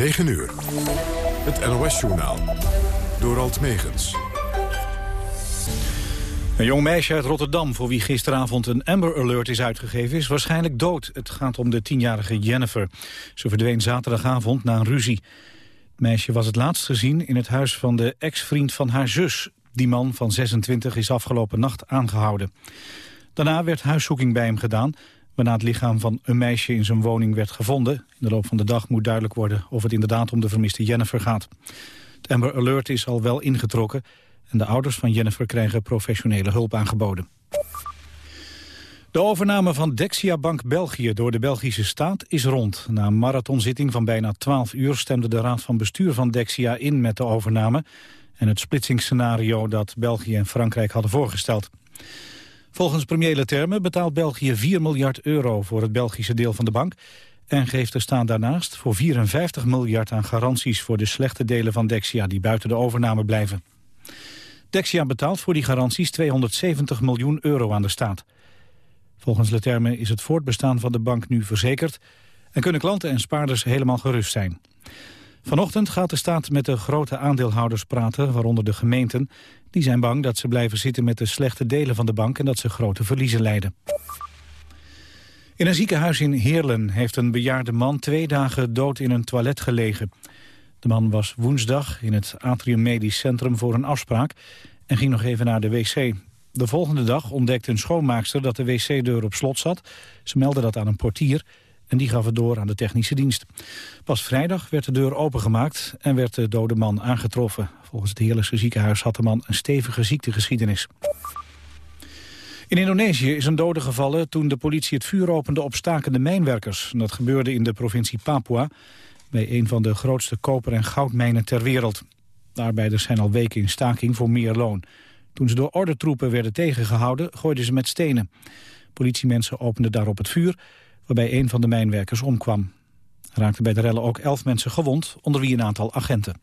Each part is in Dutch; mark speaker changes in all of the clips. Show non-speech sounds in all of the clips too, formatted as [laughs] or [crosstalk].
Speaker 1: 9 uur. Het NOS-journaal. Door Alt Megens.
Speaker 2: Een jong meisje uit Rotterdam, voor wie gisteravond een Amber Alert is uitgegeven, is waarschijnlijk dood. Het gaat om de tienjarige Jennifer. Ze verdween zaterdagavond na een ruzie. Het meisje was het laatst gezien in het huis van de ex-vriend van haar zus. Die man van 26 is afgelopen nacht aangehouden. Daarna werd huiszoeking bij hem gedaan waarna het lichaam van een meisje in zijn woning werd gevonden. In de loop van de dag moet duidelijk worden of het inderdaad om de vermiste Jennifer gaat. Het Amber Alert is al wel ingetrokken en de ouders van Jennifer krijgen professionele hulp aangeboden. De overname van Dexia Bank België door de Belgische staat is rond. Na een marathonzitting van bijna 12 uur stemde de raad van bestuur van Dexia in met de overname en het splitsingsscenario dat België en Frankrijk hadden voorgesteld. Volgens premier Leterme betaalt België 4 miljard euro voor het Belgische deel van de bank en geeft de staat daarnaast voor 54 miljard aan garanties voor de slechte delen van Dexia die buiten de overname blijven. Dexia betaalt voor die garanties 270 miljoen euro aan de staat. Volgens Leterme is het voortbestaan van de bank nu verzekerd en kunnen klanten en spaarders helemaal gerust zijn. Vanochtend gaat de staat met de grote aandeelhouders praten, waaronder de gemeenten. Die zijn bang dat ze blijven zitten met de slechte delen van de bank en dat ze grote verliezen leiden. In een ziekenhuis in Heerlen heeft een bejaarde man twee dagen dood in een toilet gelegen. De man was woensdag in het Atrium Medisch Centrum voor een afspraak en ging nog even naar de wc. De volgende dag ontdekte een schoonmaakster dat de wc-deur op slot zat. Ze meldde dat aan een portier en die gaf het door aan de technische dienst. Pas vrijdag werd de deur opengemaakt en werd de dode man aangetroffen. Volgens het Heerlijkse ziekenhuis had de man een stevige ziektegeschiedenis. In Indonesië is een dode gevallen toen de politie het vuur opende op stakende mijnwerkers. Dat gebeurde in de provincie Papua, bij een van de grootste koper- en goudmijnen ter wereld. De arbeiders zijn al weken in staking voor meer loon. Toen ze door ordentroepen werden tegengehouden, gooiden ze met stenen. Politiemensen openden daarop het vuur waarbij een van de mijnwerkers omkwam. Er raakten bij de rellen ook elf mensen gewond, onder wie een aantal agenten.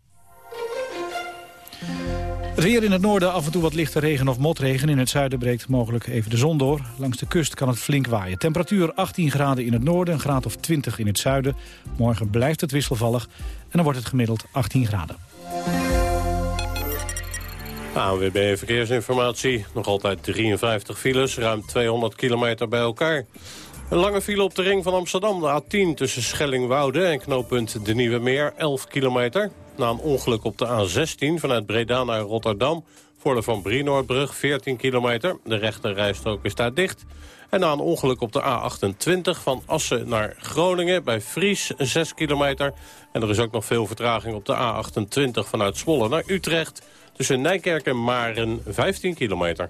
Speaker 2: Het weer in het noorden af en toe wat lichte regen of motregen. In het zuiden breekt mogelijk even de zon door. Langs de kust kan het flink waaien. Temperatuur 18 graden in het noorden, een graad of 20 in het zuiden. Morgen blijft het wisselvallig en dan wordt het gemiddeld 18 graden.
Speaker 3: ANWB Verkeersinformatie. Nog altijd 53 files, ruim 200 kilometer bij elkaar. Een lange file op de ring van Amsterdam, de A10 tussen Schellingwoude en knooppunt De Nieuwe Meer, 11 kilometer. Na een ongeluk op de A16 vanuit Breda naar Rotterdam, voor de Van Brienoordbrug, 14 kilometer. De rechte rijstrook is daar dicht. En na een ongeluk op de A28 van Assen naar Groningen bij Fries, 6 kilometer. En er is ook nog veel vertraging op de A28 vanuit Zwolle naar Utrecht. Tussen Nijkerk en Maren, 15 kilometer.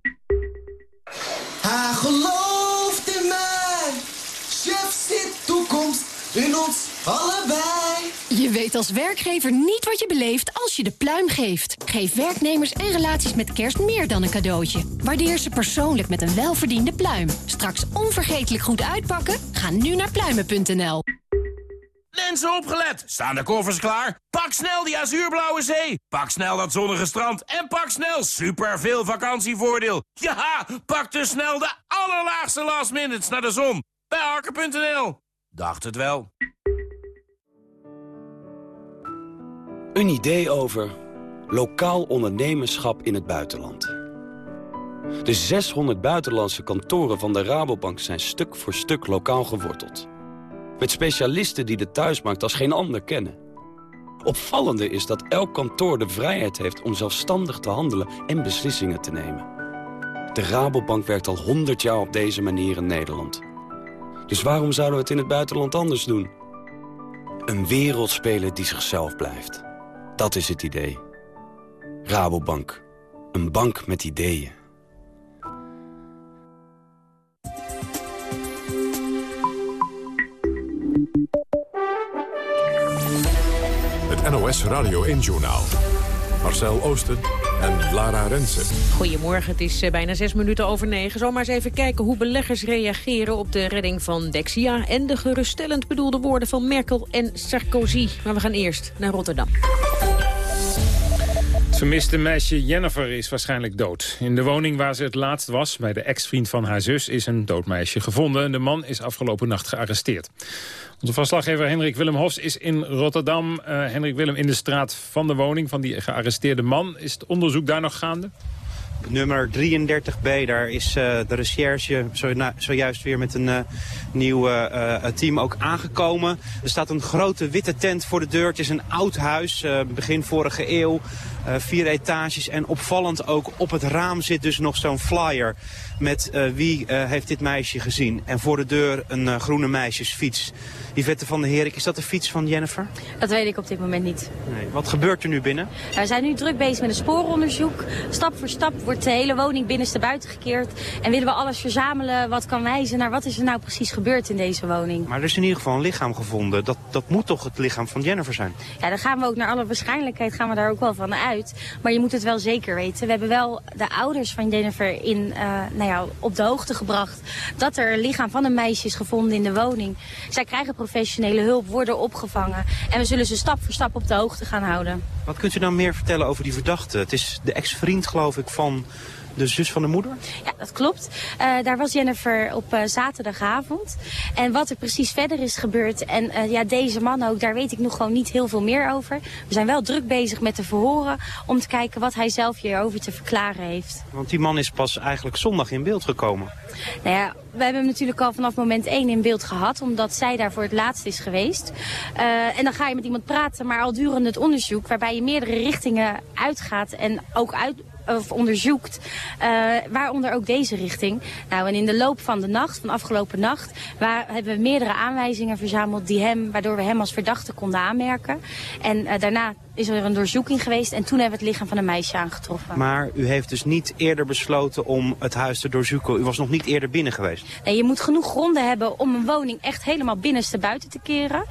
Speaker 4: In ons allebei.
Speaker 5: Je weet als werkgever niet wat je beleeft als je de pluim geeft. Geef werknemers en relaties met kerst meer dan een cadeautje. Waardeer ze persoonlijk met een welverdiende pluim. Straks onvergetelijk goed uitpakken? Ga nu naar pluimen.nl.
Speaker 6: Mensen opgelet! Staan de koffers klaar? Pak snel die azuurblauwe zee! Pak snel dat zonnige strand! En pak snel super veel vakantievoordeel! Ja, pak dus snel de allerlaagste last minutes naar de zon! Bij harken.nl Dacht het wel.
Speaker 7: Een idee over lokaal ondernemerschap in het buitenland. De 600 buitenlandse kantoren van de Rabobank zijn stuk voor stuk lokaal geworteld. Met specialisten die de thuismarkt als geen ander kennen. Opvallende is dat elk kantoor de vrijheid heeft om zelfstandig te handelen en beslissingen te nemen. De Rabobank werkt al 100 jaar op deze manier in Nederland. Dus waarom zouden we het in het buitenland anders doen? Een wereldspeler die zichzelf blijft. Dat is het idee. Rabobank. Een bank met ideeën.
Speaker 1: Het NOS Radio 1-journaal. Marcel Oosten en Lara Rensen.
Speaker 8: Goedemorgen, het is eh, bijna zes minuten over negen. Zo maar eens even kijken hoe beleggers reageren op de redding van Dexia... en de geruststellend bedoelde woorden van Merkel en Sarkozy. Maar we gaan eerst naar Rotterdam.
Speaker 9: Vermiste meisje Jennifer is waarschijnlijk dood. In de woning waar ze het laatst was, bij de ex-vriend van haar zus... is een dood meisje gevonden. De man is afgelopen nacht gearresteerd. Onze verslaggever Hendrik Willem Hofs is in Rotterdam. Uh, Hendrik Willem in de straat van de woning van die gearresteerde man. Is het onderzoek daar nog gaande?
Speaker 10: Nummer 33B, daar is uh, de recherche zo, zojuist weer met een uh, nieuw team ook aangekomen. Er staat een grote witte tent voor de deur. Het is een oud huis, begin vorige eeuw. Vier etages en opvallend ook op het raam zit dus nog zo'n flyer met wie heeft dit meisje gezien. En voor de deur een groene meisjesfiets. Yvette van der Herik, is dat de fiets van Jennifer?
Speaker 11: Dat weet ik op dit moment niet.
Speaker 10: Nee. Wat gebeurt er nu binnen?
Speaker 11: We zijn nu druk bezig met een spooronderzoek. Stap voor stap wordt de hele woning binnenste buiten gekeerd. En willen we alles verzamelen wat kan wijzen naar wat is er nou precies gebeurd in deze woning.
Speaker 10: Maar er is in ieder geval een lichaam gevonden. Dat, dat moet toch het lichaam van Jennifer zijn?
Speaker 11: Ja, dan gaan we ook naar alle waarschijnlijkheid gaan we daar ook wel van uit. Maar je moet het wel zeker weten. We hebben wel de ouders van Jennifer in, uh, nou ja, op de hoogte gebracht dat er lichaam van een meisje is gevonden in de woning. Zij krijgen professionele hulp, worden opgevangen. En we zullen ze stap voor stap op de hoogte gaan houden.
Speaker 10: Wat kunt u nou meer vertellen over die verdachte? Het is de ex-vriend, geloof ik, van de zus van de moeder?
Speaker 11: Ja, dat klopt. Uh, daar was Jennifer op uh, zaterdagavond. En wat er precies verder is gebeurd en uh, ja, deze man ook, daar weet ik nog gewoon niet heel veel meer over. We zijn wel druk bezig met de verhoren om te kijken wat hij zelf hierover te verklaren heeft.
Speaker 10: Want die man is pas eigenlijk zondag in beeld gekomen.
Speaker 11: Nou ja, we hebben hem natuurlijk al vanaf moment 1 in beeld gehad, omdat zij daar voor het laatst is geweest. Uh, en dan ga je met iemand praten, maar al durende het onderzoek, waarbij je meerdere richtingen uitgaat en ook uit, of onderzoekt, uh, waaronder ook deze richting. Nou, en in de loop van de nacht, van afgelopen nacht, waar, hebben we meerdere aanwijzingen verzameld die hem, waardoor we hem als verdachte konden aanmerken. En uh, daarna is er een doorzoeking geweest en toen hebben we het lichaam van een meisje aangetroffen.
Speaker 10: Maar u heeft dus niet eerder besloten om het huis te doorzoeken. U was nog niet eerder binnen geweest.
Speaker 11: Nee, je moet genoeg gronden hebben om een woning echt helemaal binnenste buiten te keren.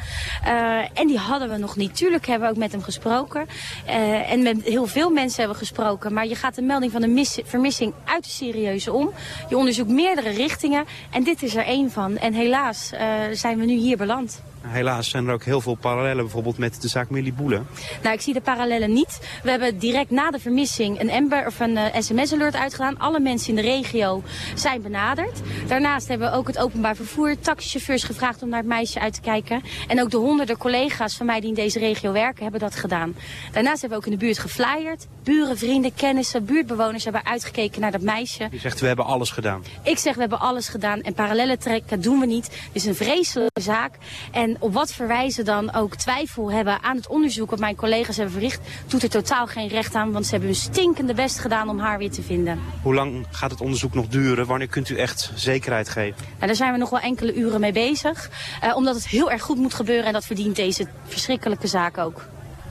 Speaker 11: Uh, en die hadden we nog niet. Tuurlijk hebben we ook met hem gesproken. Uh, en met heel veel mensen hebben we gesproken. Maar je gaat de melding van een vermissing uit de serieuze om. Je onderzoekt meerdere richtingen en dit is er één van. En helaas uh, zijn we nu hier beland.
Speaker 10: Helaas zijn er ook heel veel parallellen bijvoorbeeld met de zaak Millie Boele.
Speaker 11: Nou, ik zie de parallellen niet. We hebben direct na de vermissing een Amber of een uh, sms-alert uitgedaan. Alle mensen in de regio zijn benaderd. Daarnaast hebben we ook het openbaar vervoer, taxichauffeurs gevraagd om naar het meisje uit te kijken. En ook de honderden collega's van mij die in deze regio werken hebben dat gedaan. Daarnaast hebben we ook in de buurt geflyerd. Buren, vrienden, kennissen, buurtbewoners hebben uitgekeken naar dat meisje.
Speaker 10: Je zegt we hebben alles gedaan.
Speaker 11: Ik zeg we hebben alles gedaan en parallellen trekken doen we niet. Het is een vreselijke zaak. En en op wat voor wijze dan ook twijfel hebben aan het onderzoek wat mijn collega's hebben verricht, doet er totaal geen recht aan, want ze hebben hun stinkende best gedaan om haar weer te vinden.
Speaker 10: Hoe lang gaat het onderzoek nog duren? Wanneer kunt u echt zekerheid geven?
Speaker 11: Nou, daar zijn we nog wel enkele uren mee bezig, uh, omdat het heel erg goed moet gebeuren en dat verdient deze verschrikkelijke zaak ook.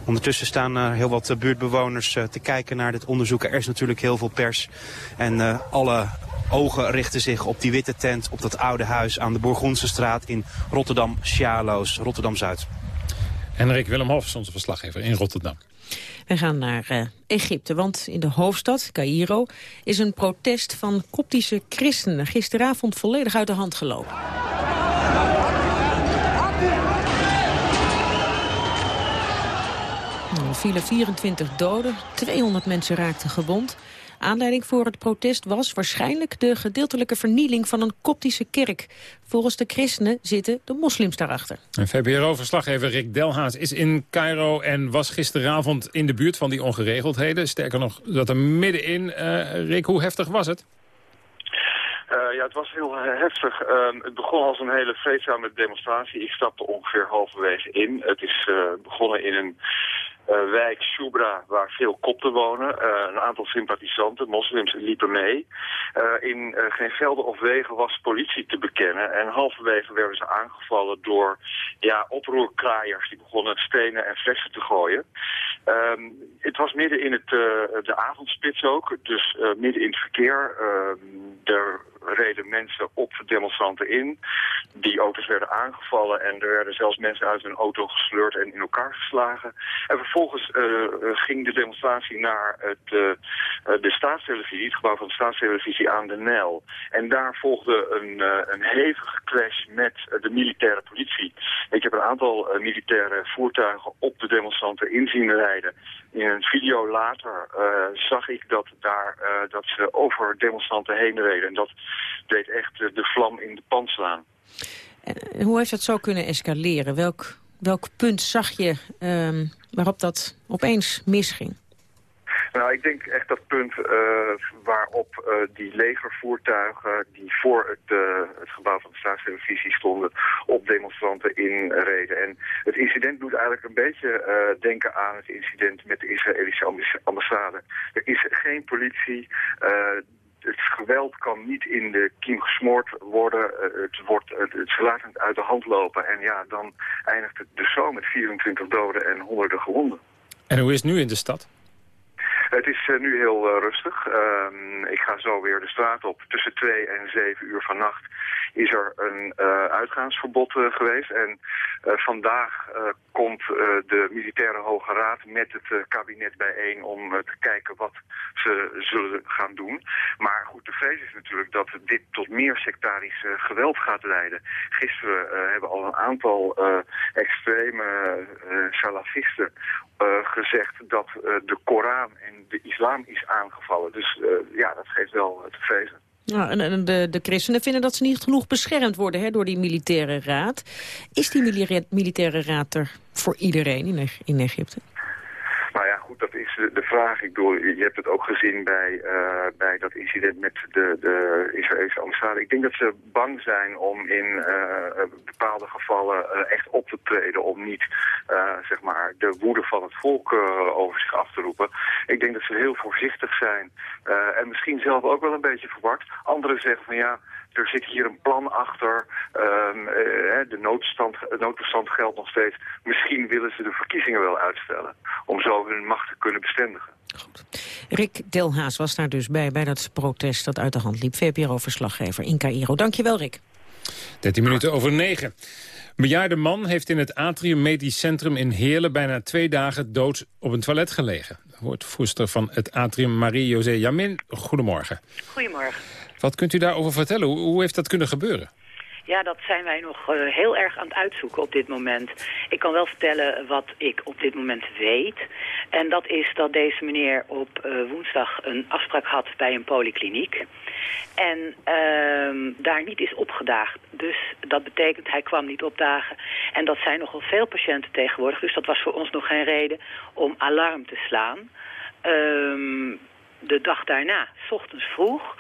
Speaker 10: Ondertussen staan uh, heel wat uh, buurtbewoners uh, te kijken naar dit onderzoek. Er is natuurlijk heel veel pers. En alle ogen richten zich op die witte tent op dat oude huis aan de Bourgondse straat in Rotterdam-Sjaloos, Rotterdam-Zuid.
Speaker 9: Henrik Willem Hofs, onze verslaggever in Rotterdam.
Speaker 8: We gaan naar uh, Egypte, want in de hoofdstad, Cairo, is een protest van koptische christenen gisteravond volledig uit de hand gelopen. Er vielen 24 doden, 200 mensen raakten gewond. Aanleiding voor het protest was waarschijnlijk de gedeeltelijke vernieling van een koptische kerk. Volgens de christenen zitten de moslims daarachter.
Speaker 9: VPRO-verslaggever Rick Delhaas is in Cairo en was gisteravond in de buurt van die ongeregeldheden. Sterker nog, zat er middenin. Uh, Rick, hoe heftig was het?
Speaker 12: Uh, ja, het was heel heftig. Uh, het begon als een hele vreedzame demonstratie. Ik stapte ongeveer halverwege in. Het is uh, begonnen in een eh, wijk Shubra, waar veel kopten wonen. Eh, een aantal sympathisanten, moslims, liepen mee. Eh, in geen velden of wegen was politie te bekennen. En halverwege werden ze aangevallen door ja, oproerkraaiers. Die begonnen stenen en flessen te gooien. Ehm, het was midden in het, de avondspits ook, dus midden in het verkeer. Ehm, er reden mensen op demonstranten in. Die auto's werden aangevallen en er werden zelfs mensen uit hun auto gesleurd en in elkaar geslagen. En vervolgens uh, ging de demonstratie naar het, uh, de staatstelevisie, het gebouw van de staatstelevisie aan de Nijl. En daar volgde een, een hevige clash met de militaire politie. Ik heb een aantal militaire voertuigen op de demonstranten inzien rijden. In een video later zag ik dat, daar, dat ze over demonstranten heen reden. En dat deed echt de vlam in de pan slaan.
Speaker 8: En hoe heeft dat zo kunnen escaleren? Welk, welk punt zag je um, waarop dat opeens misging?
Speaker 12: Nou, ik denk echt dat punt uh, waarop uh, die legervoertuigen die voor het, uh, het gebouw van de staatstelevisie stonden op demonstranten inreden. En het incident doet eigenlijk een beetje denken aan het incident met de Israëlische ambassade. Er is geen politie, het geweld kan niet in de kiem gesmoord worden. Uh, het, wordt, het, het laat het uit de hand lopen. En ja, dan eindigt het dus zo met 24 doden en honderden gewonden.
Speaker 9: En hoe is het nu in de stad?
Speaker 12: Het is uh, nu heel uh, rustig. Um, ik ga zo weer de straat op. Tussen 2 en 7 uur vannacht is er een uh, uitgaansverbod geweest. En vandaag komt de militaire hoge raad met het kabinet bijeen om te kijken wat ze zullen gaan doen. Maar goed, de vrees is natuurlijk dat dit tot meer sectarisch geweld gaat leiden. Gisteren hebben al een aantal extreme salafisten gezegd dat de Koran en de islam is aangevallen. Dus ja, dat geeft wel te vrezen.
Speaker 8: Nou, en, de, de christenen vinden dat ze niet genoeg beschermd worden hè, door die militaire raad. Is die militaire raad er voor iedereen in, in Egypte?
Speaker 12: De, vraag. Ik bedoel, je hebt het ook gezien bij, uh, bij dat incident met de, de Israëlische ambassade. Ik denk dat ze bang zijn om in uh, bepaalde gevallen uh, echt op te treden... om niet, zeg maar, de woede van het volk over zich af te roepen. Ik denk dat ze heel voorzichtig zijn en misschien zelf ook wel een beetje verward. Anderen zeggen van ja er zit hier een plan achter. Um, uh, de noodstand, noodtoestand geldt nog steeds. Misschien willen ze de verkiezingen wel uitstellen. Om zo hun macht te kunnen bestendigen.
Speaker 8: Goed. Rick Delhaas was daar dus bij, bij dat protest dat uit de hand liep. VPRO-verslaggever in Cairo. Dankjewel, Rick.
Speaker 9: 13 minuten over 9. Een bejaarde man heeft in het Atrium Medisch Centrum in Heerlen... bijna twee dagen dood op een toilet gelegen. Woordvoerster van het Atrium, Marie-José Jamin. Goedemorgen.
Speaker 13: Goedemorgen.
Speaker 9: Wat kunt u daarover vertellen? Hoe, hoe heeft dat kunnen gebeuren?
Speaker 13: Ja, dat zijn wij nog uh, heel erg aan het uitzoeken op dit moment. Ik kan wel vertellen wat ik op dit moment weet. En dat is dat deze meneer op uh, woensdag een afspraak had bij een polykliniek. En uh, daar niet is opgedaagd. Dus dat betekent hij kwam niet opdagen. En dat zijn nogal veel patiënten tegenwoordig. Dus dat was voor ons nog geen reden om alarm te slaan. Ehm, de dag daarna, s ochtends vroeg,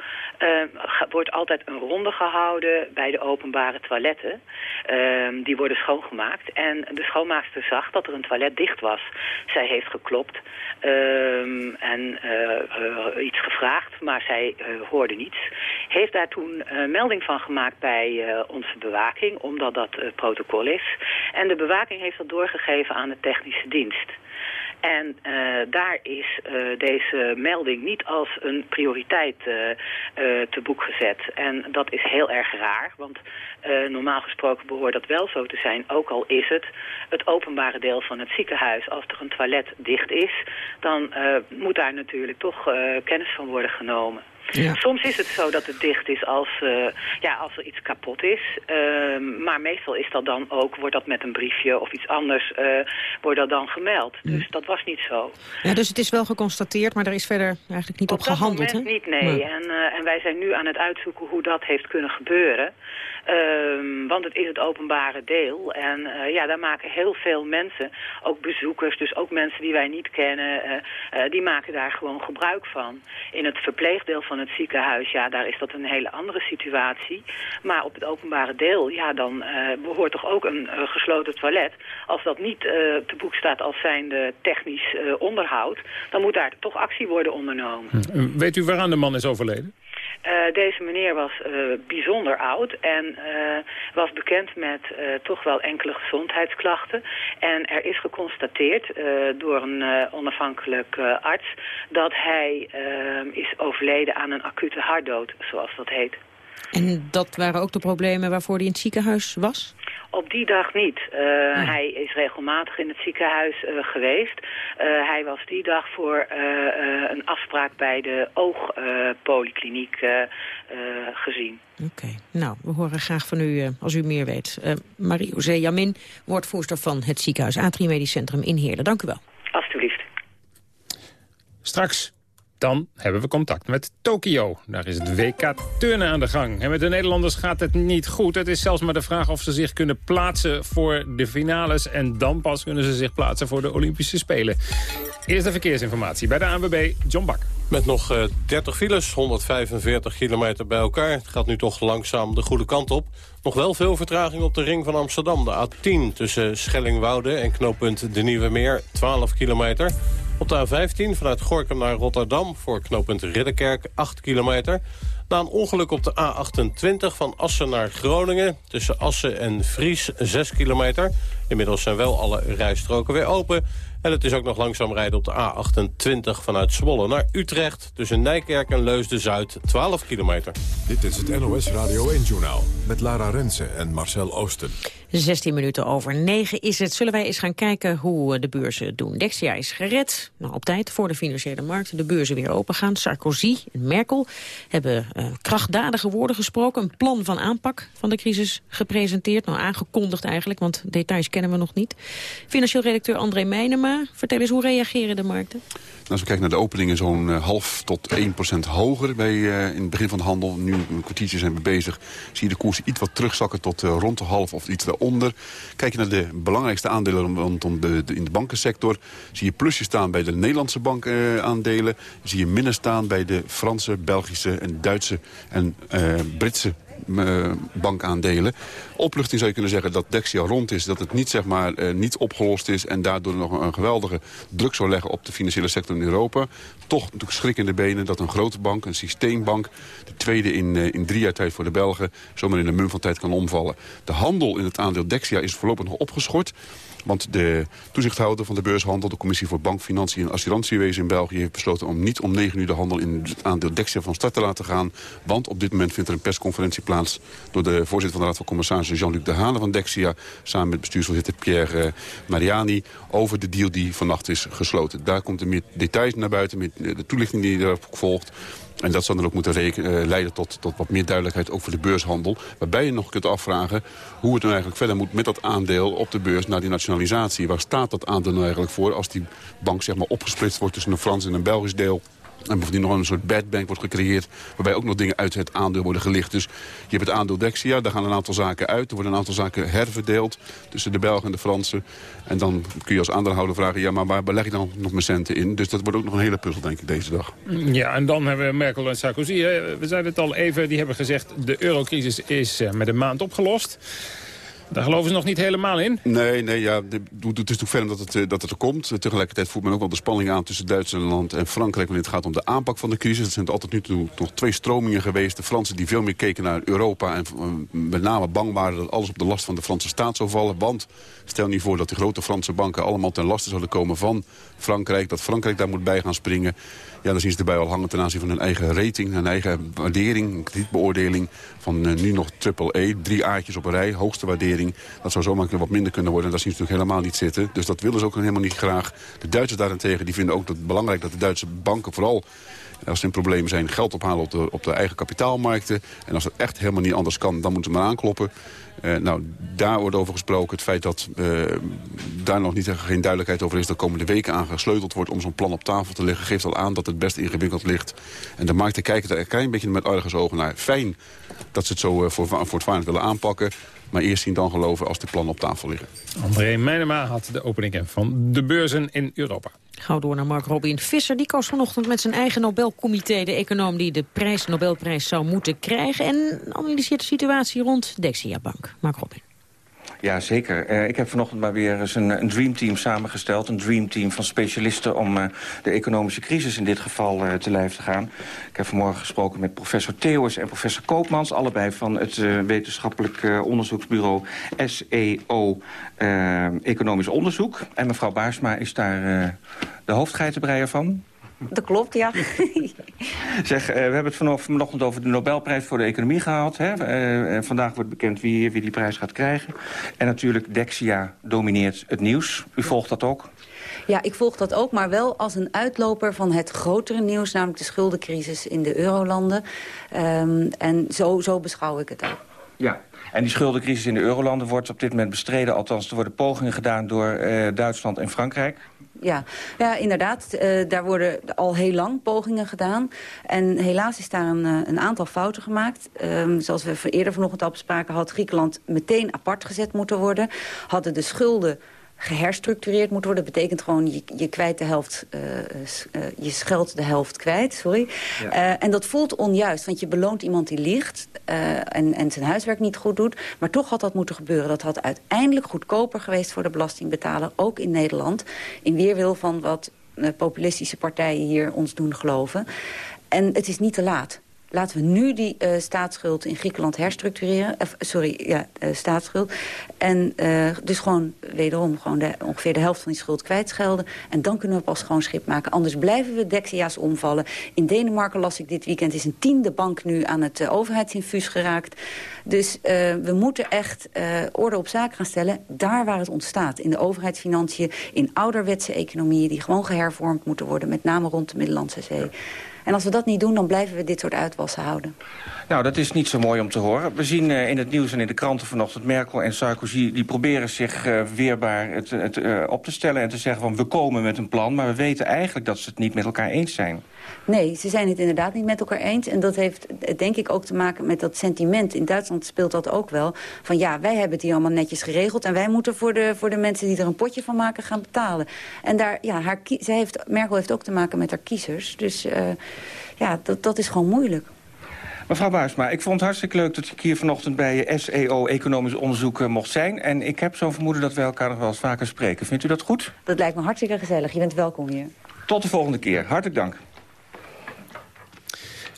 Speaker 13: wordt altijd een ronde gehouden bij de openbare toiletten. Uh, die worden schoongemaakt. En de schoonmaakster zag dat er een toilet dicht was. Zij heeft geklopt uh, en uh, iets gevraagd, maar zij hoorde niets. Heeft daar toen melding van gemaakt bij onze bewaking, omdat dat protocol is. En de bewaking heeft dat doorgegeven aan de technische dienst. En uh, daar is uh, deze melding niet als een prioriteit uh, te boek gezet. En dat is heel erg raar, want normaal gesproken behoort dat wel zo te zijn. Ook al is het het openbare deel van het ziekenhuis. Als er een toilet dicht is, dan moet daar natuurlijk toch kennis van worden genomen. Ja. Soms is het zo dat het dicht is als, uh, ja, als er iets kapot is. Uh, maar meestal is dat dan ook, wordt dat met een briefje of iets anders, uh, wordt dat dan gemeld. Dus dat was niet zo.
Speaker 8: Ja, dus het is wel geconstateerd, maar er is verder eigenlijk niet op, op gehandeld,
Speaker 13: hè? niet, nee. En, en wij zijn nu aan het uitzoeken hoe dat heeft kunnen gebeuren. Ehm, want het is het openbare deel. En uh, ja, daar maken heel veel mensen, ook bezoekers, dus ook mensen die wij niet kennen, uh, uh, die maken daar gewoon gebruik van. In het verpleegdeel van het ziekenhuis, ja, daar is dat een hele andere situatie. Maar op het openbare deel, ja, dan behoort toch ook een gesloten toilet. Als dat niet te boek staat als zijnde technisch onderhoud, dan moet daar toch actie worden ondernomen.
Speaker 9: Hm. Weet u waaraan de man is overleden?
Speaker 13: Uh, deze meneer was uh, bijzonder oud en uh, was bekend met toch wel enkele gezondheidsklachten. En er is geconstateerd door een onafhankelijk arts dat hij is overleden aan een acute hartdood, zoals dat heet.
Speaker 8: En dat waren ook de problemen waarvoor hij in het ziekenhuis was?
Speaker 13: Op die dag niet. Uh, Hij is regelmatig in het ziekenhuis uh, geweest. Uh, hij was die dag voor een afspraak bij de oogpolykliniek gezien.
Speaker 8: Oké, okay. nou, we horen graag van u als u meer weet. Marie-José Jamin, woordvoerster van het ziekenhuis Atrium Medisch Centrum in Heerlen. Dank u wel.
Speaker 13: Alsjeblieft.
Speaker 9: Straks dan hebben we contact met Tokio. Daar is het WK turnen aan de gang. En met de Nederlanders gaat het niet goed. Het is zelfs maar de vraag of ze zich kunnen plaatsen voor de finales. En dan pas kunnen ze zich plaatsen voor de Olympische Spelen. Eerste verkeersinformatie bij de ANWB, John Bak.
Speaker 3: Met nog uh, 30 files, 145 kilometer bij elkaar. Het gaat nu toch langzaam de goede kant op. Nog wel veel vertraging op de ring van Amsterdam. De A10 tussen Schellingwoude en knooppunt De Nieuwe Meer, 12 kilometer. Op de A15 vanuit Gorkum naar Rotterdam voor knooppunt Ridderkerk 8 kilometer. Na een ongeluk op de A28 van Assen naar Groningen... tussen Assen en Vries 6 kilometer. Inmiddels zijn wel alle rijstroken weer open. En het is ook nog langzaam rijden op de A28 vanuit Zwolle naar Utrecht... tussen Nijkerk en Leusden-Zuid, 12 kilometer.
Speaker 1: Dit is het NOS Radio 1-journaal met Lara Rensen en Marcel Oosten.
Speaker 8: 16 minuten over 9 is het. Zullen wij eens gaan kijken hoe de beurzen doen. Dexia is gered, nou, op tijd voor de financiële markt. De beurzen weer open gaan. Sarkozy en Merkel hebben uh, krachtdadige woorden gesproken. Een plan van aanpak van de crisis gepresenteerd. Nou, aangekondigd eigenlijk, want details kennen we nog niet. Financieel redacteur André Meijnema. Vertel eens, hoe reageren de markten?
Speaker 14: als we kijken naar de openingen, zo'n uh, half tot 1 procent hoger bij, in het begin van de handel. Nu een kwartiertje zijn we bezig. Zie je de koers iets wat terugzakken tot rond de half of iets Kijk je naar de belangrijkste aandelen rondom de, in de bankensector. Zie je plusjes staan bij de Nederlandse bankaandelen. zie je minder staan bij de Franse, Belgische en Duitse en Britse uh, bankaandelen. Opluchting zou je kunnen zeggen dat Dexia rond is. Dat het niet, zeg maar, uh, niet opgelost is en daardoor nog een, geweldige druk zou leggen op de financiële sector in Europa. Toch natuurlijk schrik in de benen dat een grote bank, een systeembank, de tweede in, uh, in drie jaar tijd voor de Belgen, zomaar in een mum van tijd kan omvallen. De handel in het aandeel Dexia is voorlopig nog opgeschort. Want de toezichthouder van de beurshandel, de Commissie voor Bank, Financiën en Assurantiewezen in België... heeft besloten om niet om 9 uur de handel in het aandeel Dexia van start te laten gaan. Want op dit moment vindt er een persconferentie plaats... door de voorzitter van de Raad van Commissarissen Jean-Luc de Hane van Dexia... samen met bestuursvoorzitter Pierre uh, Mariani... over de deal die vannacht is gesloten. Daar komt er meer details naar buiten, met de toelichting die erop volgt... En dat zal dan ook moeten uh, leiden tot, tot wat meer duidelijkheid ook voor de beurshandel. Waarbij je nog kunt afvragen hoe het dan eigenlijk verder moet met dat aandeel op de beurs naar die nationalisatie. Waar staat dat aandeel nou eigenlijk voor als die bank zeg maar, opgesplitst wordt tussen een Frans en een Belgisch deel? En bovendien nog een soort bad bank wordt gecreëerd... waarbij ook nog dingen uit het aandeel worden gelicht. Dus je hebt het aandeel Dexia, daar gaan een aantal zaken uit. Er worden een aantal zaken herverdeeld tussen de Belgen en de Fransen. En dan kun je als aandeelhouder vragen... ja, maar waar beleg je dan nog mijn centen in? Dus dat wordt ook nog een hele puzzel, denk ik, deze dag.
Speaker 9: Ja, en dan hebben we Merkel en Sarkozy. We zeiden het al even, die hebben gezegd... de eurocrisis is eh, met een maand opgelost. Daar geloven ze nog niet helemaal in?
Speaker 14: Nee, nee ja, het is natuurlijk verder dat het, eh, dat het er komt. Tegelijkertijd voelt men ook wel de spanning aan tussen Duitsland en Frankrijk... wanneer het gaat om de aanpak van de crisis. Er zijn altijd nu toe nog twee stromingen geweest. De Fransen die veel meer keken naar Europa... en eh, met name bang waren dat alles op de last van de Franse staat zou vallen. Want stel nu voor dat de grote Franse banken allemaal ten laste zouden komen van Frankrijk. Dat Frankrijk daar moet bij gaan springen. Ja, dan zien ze erbij al hangen ten aanzien van hun eigen rating, hun eigen waardering, kredietbeoordeling van uh, nu nog triple E. Drie aardjes op een rij, hoogste waardering Dat zou zomaar wat minder kunnen worden. En dat zien ze natuurlijk helemaal niet zitten. Dus dat willen ze ook helemaal niet graag. De Duitsers daarentegen die vinden ook dat belangrijk dat de Duitse banken vooral als er in problemen zijn, geld ophalen op de, op de eigen kapitaalmarkten. En als dat echt helemaal niet anders kan, dan moeten ze maar aankloppen. Uh, nou, daar wordt over gesproken. Het feit dat uh, daar nog niet, geen duidelijkheid over is... de komende weken aan gesleuteld wordt om zo'n plan op tafel te leggen... geeft al aan dat het best ingewikkeld ligt. En de markten kijken er een klein beetje met argusogen naar. Fijn dat ze het zo uh, voor, voor het willen aanpakken. Maar eerst zien dan geloven als de plannen op tafel liggen.
Speaker 9: André Meijnema had de opening van de beurzen in Europa.
Speaker 8: Gauw door naar Mark Robin Visser. Die koos vanochtend met zijn eigen Nobelcomité... de econoom die de prijs, Nobelprijs zou moeten krijgen... en analyseert de situatie rond Dexia Bank. Mark Robin.
Speaker 15: Ja, zeker. Uh, ik heb vanochtend maar weer eens een, een dreamteam samengesteld. Een dreamteam van specialisten om uh, de economische crisis in dit geval uh, te lijf te gaan. Ik heb vanmorgen gesproken met professor Theeuwers en professor Koopmans. Allebei van het wetenschappelijk onderzoeksbureau SEO Economisch Onderzoek. En mevrouw Baarsma is daar de hoofdgeitenbreier van.
Speaker 16: Dat klopt, ja. [laughs]
Speaker 15: zeg, uh, we hebben het vanochtend over de Nobelprijs voor de economie gehad. Hè? Uh, vandaag wordt bekend wie, wie die prijs gaat krijgen. En natuurlijk Dexia domineert het nieuws. U volgt dat ook?
Speaker 16: Ja, ik volg dat ook, maar wel als een uitloper van het grotere nieuws... namelijk de schuldencrisis in de eurolanden. Um, en zo, zo beschouw ik het ook.
Speaker 15: Ja, en die schuldencrisis in de eurolanden wordt op dit moment bestreden. Althans, er worden pogingen gedaan door uh, Duitsland en Frankrijk
Speaker 16: ja. ja, inderdaad. Uh, daar worden al heel lang pogingen gedaan. En helaas is daar een, een aantal fouten gemaakt. Um, zoals we eerder vanochtend al bespraken... had Griekenland meteen apart gezet moeten worden. Hadden de schulden geherstructureerd moet worden. Dat betekent gewoon, je, je kwijt de helft, uh, uh, je scheldt de helft kwijt, sorry. Ja. Uh, en dat voelt onjuist, want je beloont iemand die liegt en, en zijn huiswerk niet goed doet. Maar toch had dat moeten gebeuren. Dat had uiteindelijk goedkoper geweest voor de belastingbetaler, ook in Nederland. In weerwil van wat populistische partijen hier ons doen geloven. En het is niet te laat. Laten we nu die uh, staatsschuld in Griekenland herstructureren. Sorry, ja, uh, staatsschuld. En dus gewoon wederom gewoon ongeveer de helft van die schuld kwijtschelden. En dan kunnen we pas gewoon schip maken. Anders blijven we Dexia's omvallen. In Denemarken las ik dit weekend is een tiende bank nu aan het overheidsinfuus geraakt. Dus we moeten echt orde op zaken gaan stellen. Daar waar het ontstaat. In de overheidsfinanciën, in ouderwetse economieën... die gewoon gehervormd moeten worden. Met name rond de Middellandse Zee. En als we dat niet doen, dan blijven we dit soort uitwassen houden.
Speaker 15: Nou, dat is niet zo mooi om te horen. We zien uh, in het nieuws en in de kranten vanochtend... Merkel en Sarkozy die proberen zich uh, weerbaar het, het, uh, op te stellen... en te zeggen van we komen met een plan... maar we weten eigenlijk dat ze het niet met elkaar eens zijn.
Speaker 16: Nee, ze zijn het inderdaad niet met elkaar eens. En dat heeft denk ik ook te maken met dat sentiment. In Duitsland speelt dat ook wel. Van ja, wij hebben het hier allemaal netjes geregeld... en wij moeten voor de, voor de mensen die er een potje van maken gaan betalen. En daar, ja, haar, zij heeft, Merkel heeft ook te maken met haar kiezers. Dus uh, ja, dat, dat is gewoon moeilijk.
Speaker 15: Mevrouw Buisma, ik vond het hartstikke leuk dat ik hier vanochtend bij SEO Economisch Onderzoek mocht zijn. En ik heb zo'n vermoeden dat wij elkaar nog wel eens vaker spreken. Vindt u dat goed?
Speaker 16: Dat lijkt me hartstikke gezellig. Je bent welkom hier.
Speaker 15: Tot de volgende keer. Hartelijk dank.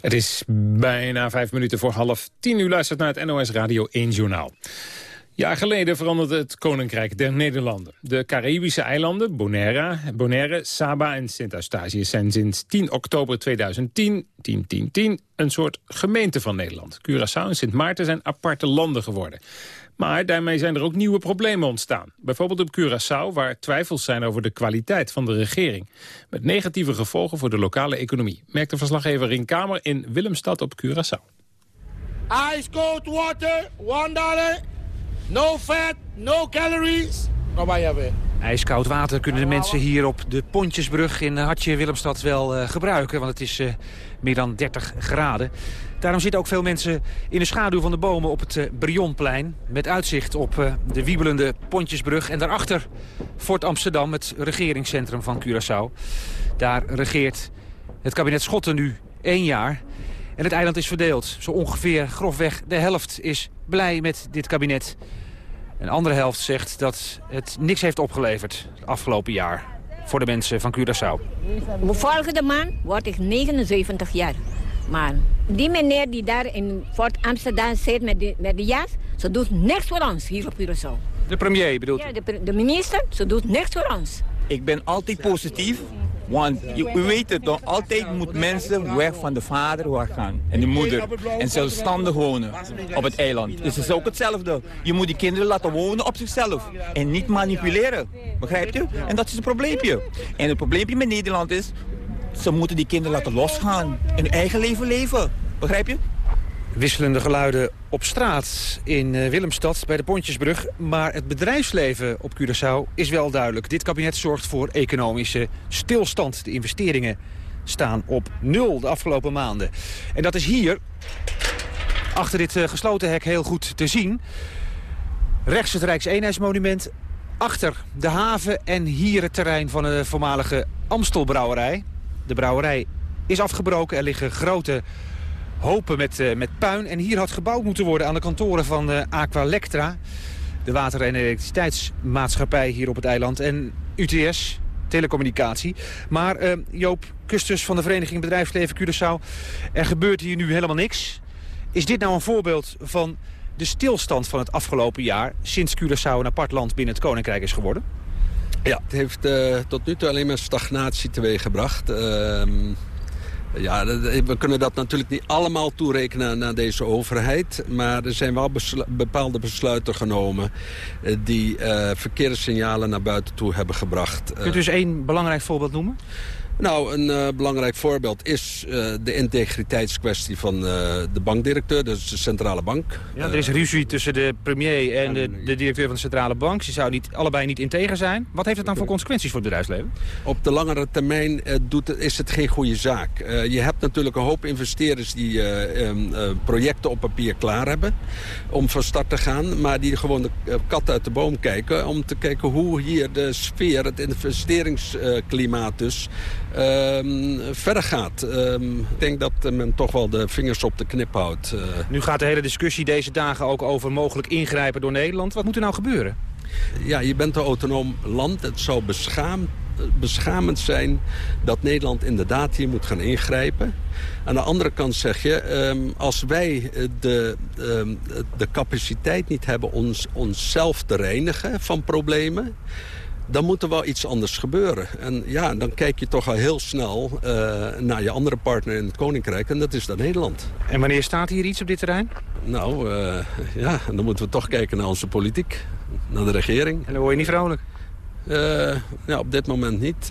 Speaker 9: Het is bijna vijf minuten voor half tien. U luistert naar het NOS Radio 1 Journaal. Jaar geleden veranderde het Koninkrijk der Nederlanden. De Caribische eilanden, Bonaire, Bonaire Saba en Sint-Eustatius... zijn sinds 10 oktober 2010, 10, 10, 10, een soort gemeente van Nederland. Curaçao en Sint Maarten zijn aparte landen geworden. Maar daarmee zijn er ook nieuwe problemen ontstaan. Bijvoorbeeld op Curaçao, waar twijfels zijn over de kwaliteit van de regering. Met negatieve gevolgen voor de lokale economie. Merkte verslaggever Rin Kamer in Willemstad op Curaçao.
Speaker 17: Ice cold water, one dollar. No fat, no calories. No vaya weer.
Speaker 18: IJskoud water kunnen de mensen hier op de Pontjesbrug in Hartje Willemstad wel uh, gebruiken. Want het is uh, meer dan 30 graden. Daarom zitten ook veel mensen in de schaduw van de bomen op het uh, Brionplein. Met uitzicht op de wiebelende Pontjesbrug. En daarachter Fort Amsterdam, het regeringscentrum van Curaçao. Daar regeert het kabinet Schotten nu één jaar. En het eiland is verdeeld. Zo ongeveer grofweg de helft is blij met dit kabinet. Een andere helft zegt dat het niks heeft opgeleverd het afgelopen jaar voor de mensen van Curaçao.
Speaker 19: Volgende maand word ik 79 jaar. Maar die meneer die daar in Fort Amsterdam zit met de, met de jas... ze doet niks voor ons hier op Curaçao.
Speaker 18: De premier bedoelt
Speaker 19: Ja, de, de minister, ze doet niks voor ons.
Speaker 20: Ik ben altijd positief.
Speaker 21: Want je, u weet het toch, altijd moet mensen weg van de vader gaan en de moeder. En zelfstandig wonen op het eiland. Dus het is ook hetzelfde. Je moet die kinderen laten wonen op zichzelf. En niet manipuleren. Begrijpt u? En dat is het probleempje. En het probleempje met Nederland is, ze moeten die kinderen laten losgaan. Hun eigen leven leven. Begrijp je?
Speaker 18: Wisselende geluiden op straat in eh, Willemstad bij de Pontjesbrug. Maar het bedrijfsleven op Curaçao is wel duidelijk. Dit kabinet zorgt voor economische stilstand. De investeringen staan op nul de afgelopen maanden. En dat is hier, achter dit eh, gesloten hek, heel goed te zien. Rechts het Rijkseenheidsmonument, achter de haven en hier het terrein van de voormalige Amstelbrouwerij. De brouwerij is afgebroken, er liggen grote hopen met, uh, met puin. En hier had gebouwd moeten worden aan de kantoren van uh, Aqualectra. De water- en elektriciteitsmaatschappij hier op het eiland. En UTS, telecommunicatie. Maar uh, Joop Kustus van de Vereniging Bedrijfsleven Curaçao... er gebeurt hier nu helemaal niks. Is dit nou een voorbeeld van de stilstand van het afgelopen jaar... sinds Curaçao een apart land binnen het Koninkrijk is geworden?
Speaker 20: Ja, het heeft uh, tot nu toe alleen maar stagnatie teweeggebracht. Uh, ja, we kunnen dat natuurlijk niet allemaal toerekenen naar deze overheid. Maar er zijn wel beslu bepaalde besluiten genomen... Uh, die verkeerssignalen naar buiten toe hebben gebracht.
Speaker 18: Kunt u eens één belangrijk voorbeeld noemen?
Speaker 20: Nou, een uh, belangrijk voorbeeld is uh, de integriteitskwestie van uh, de bankdirecteur, dus de centrale bank.
Speaker 18: Ja, er is ruzie tussen de premier en de, de, directeur van de centrale bank. Ze zouden niet, allebei niet integer zijn. Wat heeft het dan voor consequenties voor het bedrijfsleven?
Speaker 20: Op de langere termijn doet is het geen goede zaak. je hebt natuurlijk een hoop investeerders die um, projecten op papier klaar hebben om van start te gaan. Maar die gewoon de kat uit de boom kijken om te kijken hoe hier de sfeer, het investeringsklimaat dus verder gaat. Um, ik denk dat men toch wel de vingers op de knip houdt. Uh.
Speaker 18: Nu gaat de hele discussie deze dagen ook over mogelijk ingrijpen door Nederland. Wat moet er nou gebeuren?
Speaker 20: Ja, je bent een autonoom land. Het zou beschaamd beschamend zijn dat Nederland inderdaad hier moet gaan ingrijpen. Aan de andere kant zeg je, um, als wij de, um, de capaciteit niet hebben ons, onszelf te reinigen van problemen dan moet er wel iets anders gebeuren. En ja, dan kijk je toch al heel snel uh, naar je andere partner in het Koninkrijk. En dat is dan Nederland.
Speaker 18: En wanneer staat hier iets op dit terrein?
Speaker 20: Nou, uh, ja, dan moeten we toch kijken naar onze politiek. Naar de regering.
Speaker 18: En dan word je niet vrolijk?
Speaker 20: Uh, ja, op dit moment niet.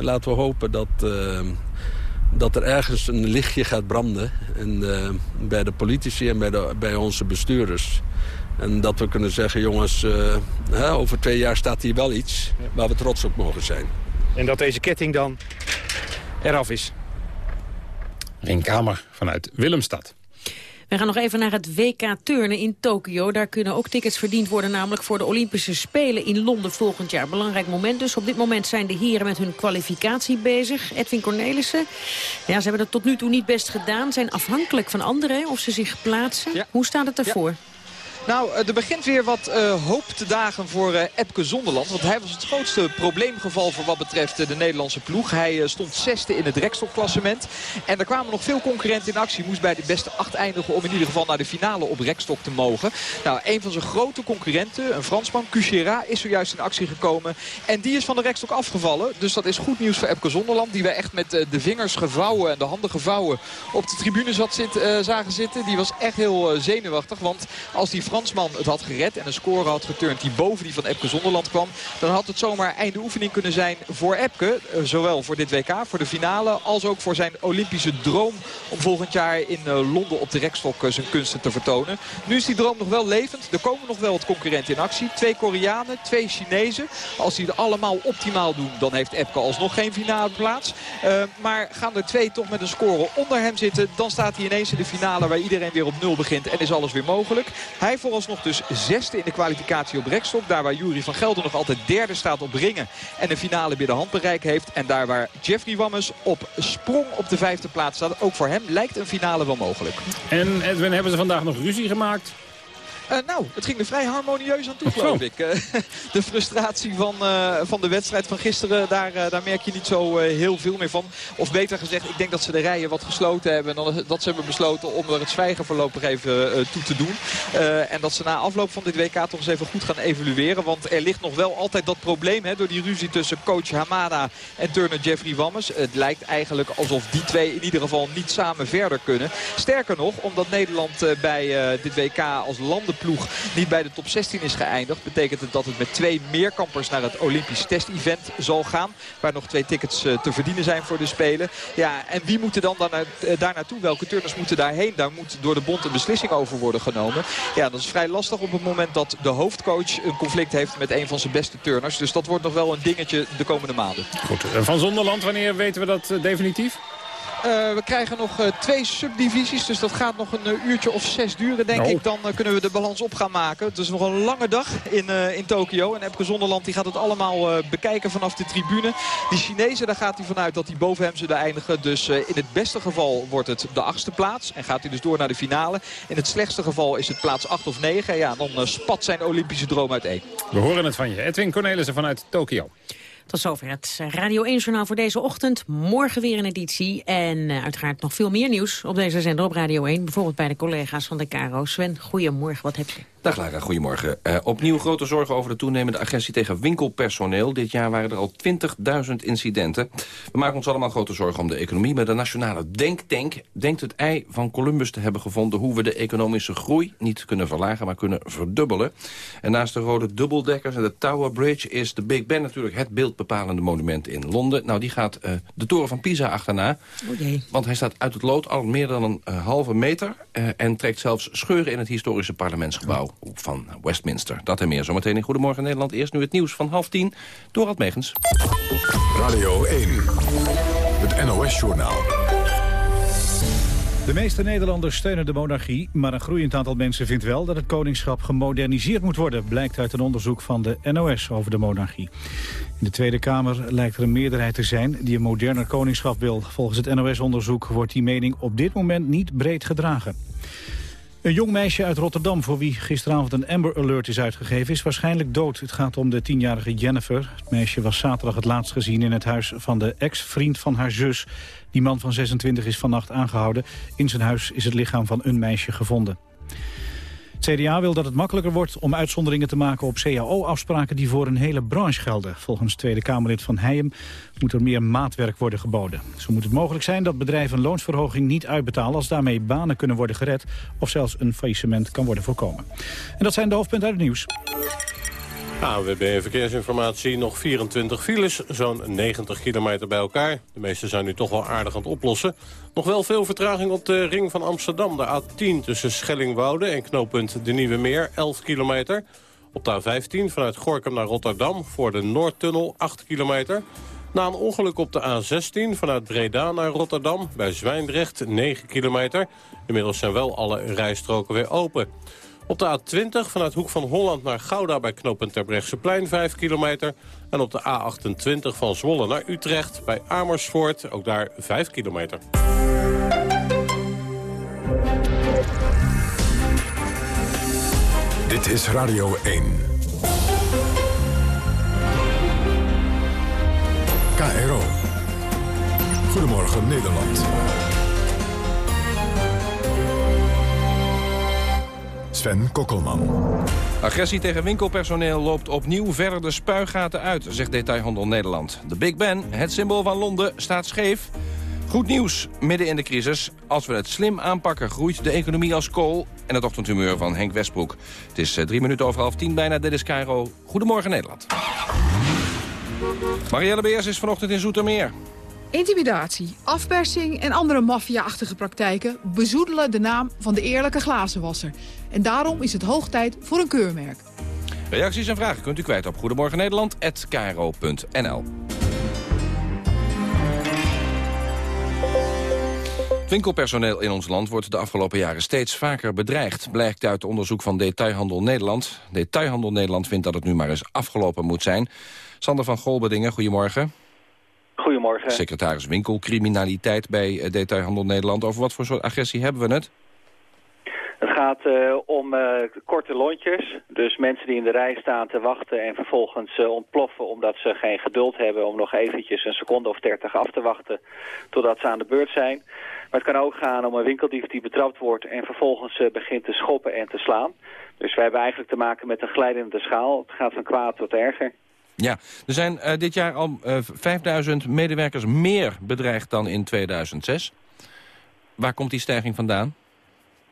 Speaker 20: laten we hopen dat, dat er ergens een lichtje gaat branden. En, bij de politici en bij, de, bij onze bestuurders. En dat we kunnen zeggen, jongens, uh, hè, over twee jaar staat hier wel iets waar we trots op mogen zijn.
Speaker 18: En dat deze ketting dan eraf is.
Speaker 9: Ringkamer vanuit Willemstad.
Speaker 8: We gaan nog even naar het WK Turnen in Tokio. Daar kunnen ook tickets verdiend worden, namelijk voor de Olympische Spelen in Londen volgend jaar. Belangrijk moment dus. Op dit moment zijn de heren met hun kwalificatie bezig. Edwin Cornelissen, ja, ze hebben het tot nu toe niet best gedaan. Zijn afhankelijk van anderen of ze zich plaatsen. Ja. Hoe staat het ervoor? Ja.
Speaker 22: Nou, er begint weer wat uh, hoop te dagen voor uh, Epke Zonderland. Want hij was het grootste probleemgeval voor wat betreft de Nederlandse ploeg. Hij stond zesde in het rekstokklassement. En er kwamen nog veel concurrenten in actie. Moest bij de beste acht eindigen om in ieder geval naar de finale op rekstok te mogen. Nou, een van zijn grote concurrenten, een Fransman, Cuchera, is zojuist in actie gekomen. En die is van de rekstok afgevallen. Dus dat is goed nieuws voor Epke Zonderland. Die we echt met de vingers gevouwen en de handen gevouwen op de tribune zat zagen zitten. Die was echt heel zenuwachtig. Want als die Het had gered en een score had geturnd die boven die van Epke Zonderland kwam. Dan had het zomaar einde oefening kunnen zijn voor Epke. Eh, zowel voor dit WK, voor de finale, als ook voor zijn Olympische droom om volgend jaar in eh, Londen op de rekstok eh, zijn kunsten te vertonen. Nu is die droom nog wel levend. Er komen nog wel wat concurrenten in actie. Twee Koreanen, twee Chinezen. Als die het allemaal optimaal doen, dan heeft Epke alsnog geen finale plaats. Maar gaan er twee toch met een score onder hem zitten, dan staat hij ineens in de finale waar iedereen weer op nul begint en is alles weer mogelijk. Hij vooralsnog dus zesde in de kwalificatie op rekstok. Daar waar Jury van Gelder nog altijd derde staat op ringen. En de finale binnen handbereik heeft. En daar waar Jeffrey Wammes op sprong op de vijfde plaats staat. Ook voor hem lijkt een finale wel mogelijk.
Speaker 9: En Edwin, hebben ze vandaag nog ruzie gemaakt?
Speaker 22: Uh, nou, het ging er vrij harmonieus aan toe, geloof ik. Uh, [laughs] de frustratie van, uh, van de wedstrijd van gisteren, daar, daar merk je niet zo heel veel meer van. Of beter gezegd, ik denk dat ze de rijen wat gesloten hebben. En dat ze hebben besloten om er het zwijgen voorlopig even toe te doen. en dat ze na afloop van dit WK toch eens even goed gaan evalueren. Want er ligt nog wel altijd dat probleem hè, door die ruzie tussen coach Hamada en turner Jeffrey Wammes. Het lijkt eigenlijk alsof die twee in ieder geval niet samen verder kunnen. Sterker nog, omdat Nederland bij dit WK als landen ploeg niet bij de top 16 is geëindigd... betekent het dat het met twee meerkampers naar het Olympisch test-event zal gaan. Waar nog twee tickets eh, te verdienen zijn voor de Spelen. Ja, en wie moeten dan daar, eh, daar naartoe? Welke turners moeten daarheen? Daar moet door de bond een beslissing over worden genomen. Ja, dat is vrij lastig op het moment dat de hoofdcoach een conflict heeft met een van zijn beste turners. Dus dat wordt nog wel een dingetje de komende maanden.
Speaker 9: Goed, van Zonderland, wanneer weten we dat definitief?
Speaker 22: Uh, we krijgen nog uh, twee subdivisies. Dus dat gaat nog een uh, uurtje of zes duren, denk
Speaker 9: nou.
Speaker 22: ik. Dan kunnen we de balans op gaan maken. Het is nog een lange dag in, in Tokio. En Epke Zonderland die gaat het allemaal bekijken vanaf de tribune. Die Chinezen, daar gaat hij vanuit dat hij boven hem zullen eindigen. Dus in het beste geval wordt het de achtste plaats. En gaat hij dus door naar de finale. In het slechtste geval is het plaats 8 of 9. Ja, dan spat zijn Olympische droom uiteen.
Speaker 9: We horen het van je. Edwin Cornelissen vanuit Tokio.
Speaker 8: Tot zover het Radio 1-journaal voor deze ochtend. Morgen weer een editie en uh, uiteraard nog veel meer nieuws op deze zender op Radio 1. Bijvoorbeeld bij de collega's van de KRO. Sven, goedemorgen, wat heb je?
Speaker 23: Dag Lara, goedemorgen. Uh, opnieuw grote zorgen over de toenemende agressie tegen winkelpersoneel. Dit jaar waren er al 20.000 incidenten. We maken ons allemaal grote zorgen om de economie. Maar de Nationale Denktank denkt het ei van Columbus te hebben gevonden... hoe we de economische groei niet kunnen verlagen, maar kunnen verdubbelen. En naast de rode dubbeldekkers en de Tower Bridge... is de Big Ben natuurlijk het beeldbepalende monument in Londen. Nou, die gaat uh, de toren van Pisa achterna.
Speaker 8: Oh jee.
Speaker 23: Want hij staat uit het lood al meer dan een uh, halve meter... en trekt zelfs scheuren in het historische parlementsgebouw van Westminster. Dat en meer zometeen in Goedemorgen Nederland. Eerst nu het nieuws van half tien. Dorad Megens.
Speaker 1: Radio 1. Het NOS-journaal.
Speaker 2: De meeste Nederlanders steunen de monarchie, maar een groeiend aantal mensen vindt wel dat het koningschap gemoderniseerd moet worden, blijkt uit een onderzoek van de NOS over de monarchie. In de Tweede Kamer lijkt er een meerderheid te zijn die een moderner koningschap wil. Volgens het NOS-onderzoek wordt die mening op dit moment niet breed gedragen. Een jong meisje uit Rotterdam voor wie gisteravond een Amber Alert is uitgegeven... is waarschijnlijk dood. Het gaat om de tienjarige Jennifer. Het meisje was zaterdag het laatst gezien in het huis van de ex-vriend van haar zus. Die man van 26 is vannacht aangehouden. In zijn huis is het lichaam van een meisje gevonden. Het CDA wil dat het makkelijker wordt om uitzonderingen te maken op CAO-afspraken die voor een hele branche gelden. Volgens Tweede Kamerlid Van Heijem moet er meer maatwerk worden geboden. Zo moet het mogelijk zijn dat bedrijven een loonsverhoging niet uitbetalen als daarmee banen kunnen worden gered of zelfs een faillissement kan worden voorkomen. En dat zijn de hoofdpunten uit het nieuws.
Speaker 3: ANWB Verkeersinformatie, nog 24 files, zo'n 90 kilometer bij elkaar. De meeste zijn nu toch wel aardig aan het oplossen. Nog wel veel vertraging op de ring van Amsterdam, de A10 tussen Schellingwoude en knooppunt De Nieuwe Meer, 11 kilometer. Op de A15 vanuit Gorkum naar Rotterdam voor de Noordtunnel, 8 kilometer. Na een ongeluk op de A16 vanuit Breda naar Rotterdam bij Zwijndrecht, 9 kilometer. Inmiddels zijn wel alle rijstroken weer open. Op de A20 vanuit Hoek van Holland naar Gouda bij knooppunt Terbrechtseplein 5 kilometer. En op de A28 van Zwolle naar Utrecht bij Amersfoort, ook daar 5 kilometer.
Speaker 1: Dit is Radio 1. KRO. Goedemorgen Nederland. Sven Kokkelman.
Speaker 23: Agressie tegen winkelpersoneel loopt opnieuw verder de spuigaten uit, zegt Detailhandel Nederland. De Big Ben, het symbool van Londen, staat scheef. Goed nieuws, midden in de crisis. Als we het slim aanpakken, groeit de economie als kool... en het ochtendhumeur van Henk Westbroek. Het is eh, drie minuten over half tien bijna, dit is Cairo. Goedemorgen Nederland. Marielle Beers is vanochtend in Zoetermeer.
Speaker 24: Intimidatie, afpersing en andere maffia-achtige praktijken bezoedelen de naam van de eerlijke glazenwasser. En daarom is het hoog tijd voor een keurmerk.
Speaker 23: Reacties en vragen kunt u kwijt op Goedemorgen Nederland@kro.nl. Winkelpersoneel in ons land wordt de afgelopen jaren steeds vaker bedreigd. Blijkt uit onderzoek van Detailhandel Nederland. Detailhandel Nederland vindt dat het nu maar eens afgelopen moet zijn. Sander van Golbedingen, goedemorgen.
Speaker 25: Goedemorgen.
Speaker 23: Secretaris winkelcriminaliteit bij eh, Detailhandel Nederland. Over wat voor soort agressie hebben we het?
Speaker 25: Het gaat uh, om uh, korte lontjes. Dus mensen die in de rij staan te wachten en vervolgens uh, ontploffen... omdat ze geen geduld hebben om nog eventjes een seconde of dertig af te wachten... totdat ze aan de beurt zijn. Maar het kan ook gaan om een winkeldief die betrapt wordt... en vervolgens begint te schoppen en te slaan. Dus wij hebben eigenlijk te maken met een glijdende schaal. Het gaat van kwaad tot erger.
Speaker 23: Ja, er zijn uh, dit jaar al uh, 5000 medewerkers meer bedreigd dan in 2006. Waar komt die stijging vandaan?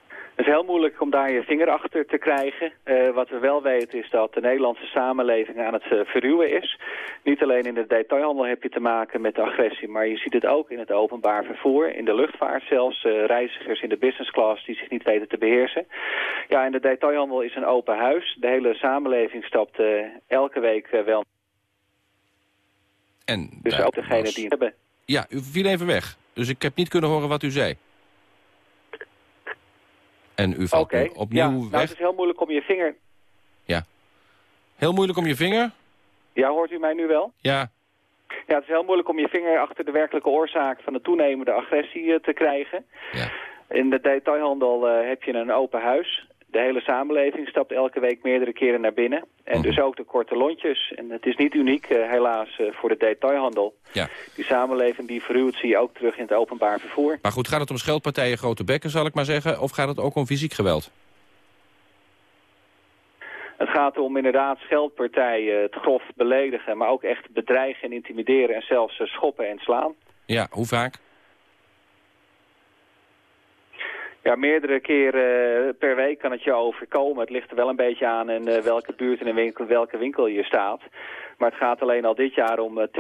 Speaker 25: Het is heel moeilijk om daar je vinger achter te krijgen. Uh, wat we wel weten is dat de Nederlandse samenleving aan het uh, verruwen is. Niet alleen in de detailhandel heb je te maken met agressie... maar je ziet het ook in het openbaar vervoer, in de luchtvaart zelfs. Reizigers in de business class die zich niet weten te beheersen. Ja, en de detailhandel is een open huis. De hele samenleving stapt elke week wel...
Speaker 23: En
Speaker 25: dus ook degene was... die het hebben.
Speaker 23: Ja, u viel even weg. Dus ik heb niet kunnen horen wat u zei. En u valt
Speaker 25: okay.
Speaker 23: opnieuw
Speaker 25: ja, nou,
Speaker 23: weg.
Speaker 25: het is heel moeilijk om je vinger...
Speaker 23: Ja. Heel moeilijk om je vinger?
Speaker 25: Ja, hoort u mij nu wel?
Speaker 23: Ja.
Speaker 25: Ja, het is heel moeilijk om je vinger achter de werkelijke oorzaak van de toenemende agressie uh, te krijgen.
Speaker 23: Ja.
Speaker 25: In de detailhandel uh, heb je een open huis. De hele samenleving stapt elke week meerdere keren naar binnen. En dus ook de korte lontjes. En het is niet uniek, uh, helaas, uh, voor de detailhandel.
Speaker 23: Ja.
Speaker 25: Die samenleving die verruwt zie je ook terug in het openbaar vervoer.
Speaker 23: Maar goed, gaat het om scheldpartijen, grote bekken, zal ik maar zeggen? Of gaat het ook om fysiek geweld?
Speaker 25: Het gaat om inderdaad scheldpartijen, het grof beledigen... maar ook echt bedreigen en intimideren en zelfs schoppen en slaan.
Speaker 23: Ja, hoe vaak?
Speaker 25: Ja, meerdere keren per week kan het je overkomen. Het ligt er wel een beetje aan in uh, welke buurt en in winkel, welke winkel je staat. Maar het gaat alleen al dit jaar om uh, 20.000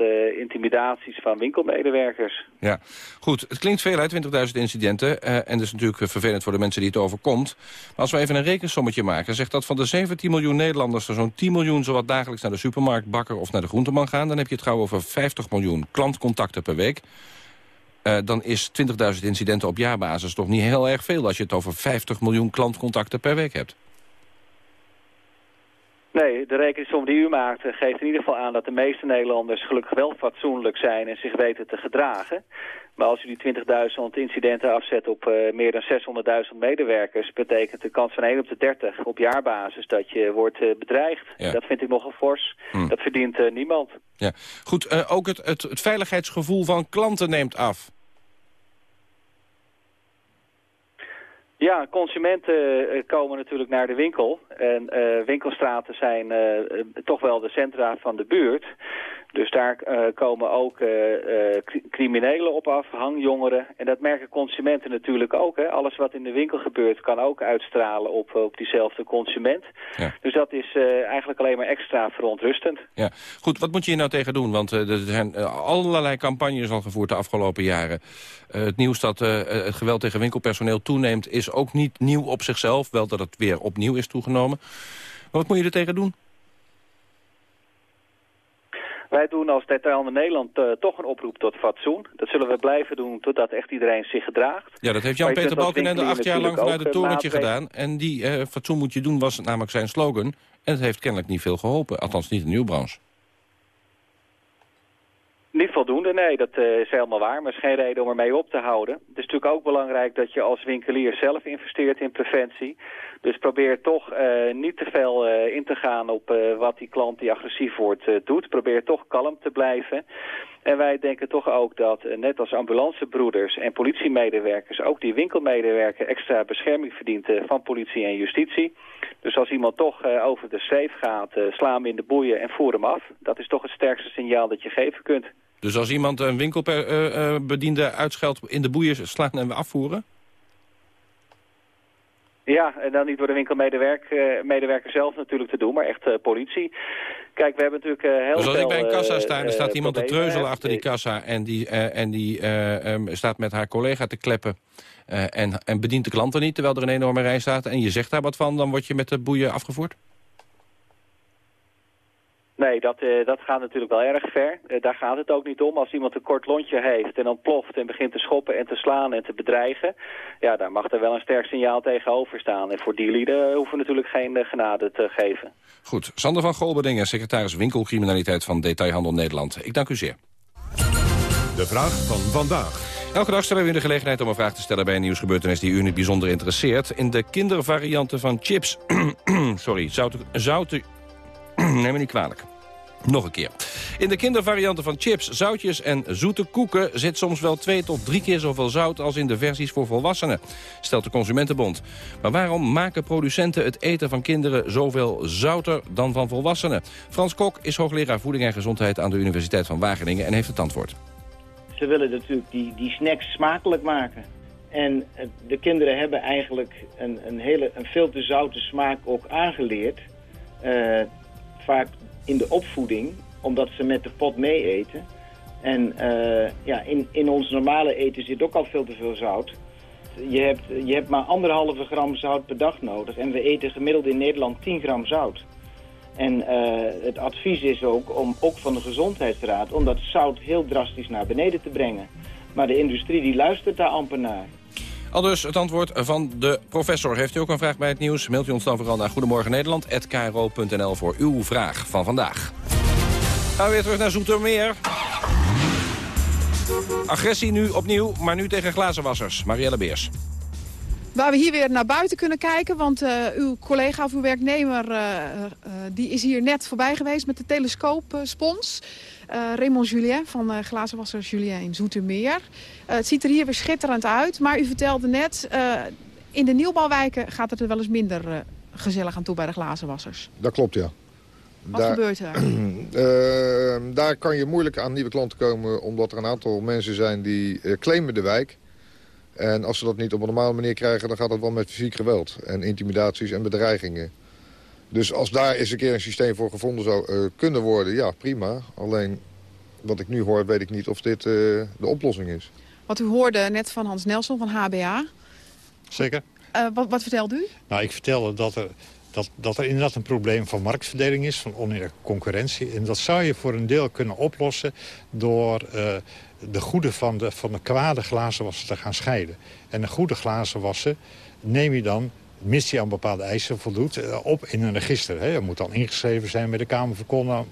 Speaker 25: uh, intimidaties van winkelmedewerkers.
Speaker 23: Ja, goed. Het klinkt veel uit, 20.000 incidenten. En dat is natuurlijk vervelend voor de mensen die het overkomt. Maar als we even een rekensommetje maken... zegt dat van de 17 miljoen Nederlanders er zo'n 10 miljoen... zowat dagelijks naar de supermarkt, bakker of naar de groenteman gaan... dan heb je het gauw over 50 miljoen klantcontacten per week... Uh, dan is 20.000 incidenten op jaarbasis toch niet heel erg veel... als je het over 50 miljoen klantcontacten per week hebt.
Speaker 25: Nee, de rekensom die u maakt geeft in ieder geval aan dat de meeste Nederlanders gelukkig wel fatsoenlijk zijn en zich weten te gedragen. Maar als u die 20.000 incidenten afzet op uh, meer dan 600.000 medewerkers, betekent de kans van 1 op de 30 op jaarbasis dat je wordt uh, bedreigd.
Speaker 23: Ja.
Speaker 25: Dat vind ik nogal fors. Hmm. Dat verdient uh, niemand.
Speaker 23: Ja. Goed, ook het, het, het veiligheidsgevoel van klanten neemt af.
Speaker 25: Ja, consumenten uh, komen natuurlijk naar de winkel. En uh, winkelstraten zijn uh, toch wel de centra van de buurt. Dus daar komen ook criminelen op af, hangjongeren. En dat merken consumenten natuurlijk ook. Hè. Alles wat in de winkel gebeurt kan ook uitstralen op, op diezelfde consument.
Speaker 23: Ja.
Speaker 25: Dus dat is eigenlijk alleen maar extra verontrustend.
Speaker 23: Ja. Goed, wat moet je hier nou tegen doen? Want er zijn allerlei campagnes al gevoerd de afgelopen jaren. het nieuws dat het geweld tegen winkelpersoneel toeneemt is ook niet nieuw op zichzelf. Wel dat het weer opnieuw is toegenomen. Maar wat moet je er tegen doen?
Speaker 25: Wij doen als Detailhandel Nederland uh, toch een oproep tot fatsoen. Dat zullen we blijven doen totdat echt iedereen zich gedraagt.
Speaker 23: Ja, dat heeft Jan-Peter Balkenende acht jaar lang vanuit het torentje gedaan. En die uh, fatsoen moet je doen was namelijk zijn slogan. En het heeft kennelijk niet veel geholpen. Althans niet in uw branche.
Speaker 25: Niet voldoende, nee, dat uh, is helemaal waar. Maar is geen reden om ermee op te houden. Het is natuurlijk ook belangrijk dat je als winkelier zelf investeert in preventie. Dus probeer toch uh, niet te veel uh, in te gaan op wat die klant die agressief wordt doet. Probeer toch kalm te blijven. En wij denken toch ook dat, net als ambulancebroeders en politiemedewerkers... ook die winkelmedewerker extra bescherming verdient van politie en justitie. Dus als iemand toch over de schreef gaat, sla hem in de boeien en voer hem af. Dat is toch het sterkste signaal dat je geven kunt.
Speaker 23: Dus als iemand een winkelbediende uitscheldt in de boeien slaan en afvoeren?
Speaker 25: Ja, en dan niet door de winkelmedewerker medewerker zelf natuurlijk te doen, maar echt uh, politie. Kijk, we hebben natuurlijk uh, heel veel...
Speaker 23: Dus als
Speaker 25: veel,
Speaker 23: ik bij een kassa sta en er staat iemand te treuzelen achter die kassa... en die, en die um, staat met haar collega te kleppen en, en bedient de klanten niet... terwijl er een enorme rij staat en je zegt daar wat van... dan word je met de boeien afgevoerd?
Speaker 25: Nee, dat, uh, dat gaat natuurlijk wel erg ver. Uh, daar gaat het ook niet om. Als iemand een kort lontje heeft en dan ploft en begint te schoppen en te slaan en te bedreigen... ja, daar mag er wel een sterk signaal tegenover staan. En voor die lieden hoeven we natuurlijk geen uh, genade te geven.
Speaker 23: Goed. Sander van Golberdingen, secretaris winkelcriminaliteit van Detailhandel Nederland. Ik dank u zeer.
Speaker 1: De vraag van vandaag.
Speaker 23: Elke dag stellen we u de gelegenheid om een vraag te stellen bij een nieuwsgebeurtenis die u in het bijzonder interesseert. In de kindervarianten van chips, [clears throat] sorry, zoute, zoute, [clears throat] neem me niet kwalijk. Nog een keer. In de kindervarianten van chips, zoutjes en zoete koeken... zit soms wel twee tot drie keer zoveel zout als in de versies voor volwassenen, stelt de Consumentenbond. Maar waarom maken producenten het eten van kinderen zoveel zouter dan van volwassenen? Frans Kok is hoogleraar voeding en gezondheid aan de Universiteit van Wageningen en heeft het antwoord.
Speaker 26: Ze willen natuurlijk die, die snacks smakelijk maken. En eh, de kinderen hebben eigenlijk een, een, hele, een veel te zoute smaak ook aangeleerd. Uh, vaak in de opvoeding, omdat ze met de pot mee eten. En uh, ja, in, in ons normale eten zit ook al veel te veel zout. Je hebt, je hebt maar anderhalve gram zout per dag nodig. En we eten gemiddeld in Nederland 10 gram zout. En uh, het advies is ook, om, ook van de Gezondheidsraad, om dat zout heel drastisch naar beneden te brengen. Maar de industrie die luistert daar amper naar.
Speaker 23: Al dus het antwoord van de professor. Heeft u ook een vraag bij het nieuws? Mailt u ons dan vooral naar Goedemorgen Nederland@kro.nl voor uw vraag van vandaag. Gaan we weer terug naar Zoetermeer. Agressie nu opnieuw, maar nu tegen glazenwassers. Marielle Beers.
Speaker 27: Waar we hier weer naar buiten kunnen kijken, want uh, uw collega of uw werknemer uh, uh, die is hier net voorbij geweest met de telescoopspons. Raymond Julien van glazenwasser Julien in Zoetermeer. het ziet er hier weer schitterend uit, maar u vertelde net, in de nieuwbouwwijken gaat het er wel eens minder gezellig aan toe bij de glazenwassers.
Speaker 28: Dat klopt, ja.
Speaker 27: Wat daar, gebeurt er? [clears throat]
Speaker 28: daar kan je moeilijk aan nieuwe klanten komen, omdat er een aantal mensen zijn die claimen de wijk. En als ze dat niet op een normale manier krijgen... dan gaat dat wel met fysiek geweld en intimidaties en bedreigingen. Dus als daar eens een keer een systeem voor gevonden zou uh, kunnen worden... ja, prima. Alleen wat ik nu hoor, weet ik niet of dit uh, de oplossing is.
Speaker 27: Wat u hoorde net van Hans Nelson van HBA.
Speaker 29: Zeker.
Speaker 27: Uh, wat, wat vertelde u?
Speaker 29: Nou, ik vertelde dat er dat, dat er inderdaad een probleem van marktverdeling is, van oneerlijke concurrentie. En dat zou je voor een deel kunnen oplossen door uh, de goede van de, van de kwade glazenwassen te gaan scheiden. En de goede glazenwassen neem je dan mits hij aan bepaalde eisen voldoet, uh, op in een register. Hè. moet dan ingeschreven zijn bij de Kamer van Koophandel.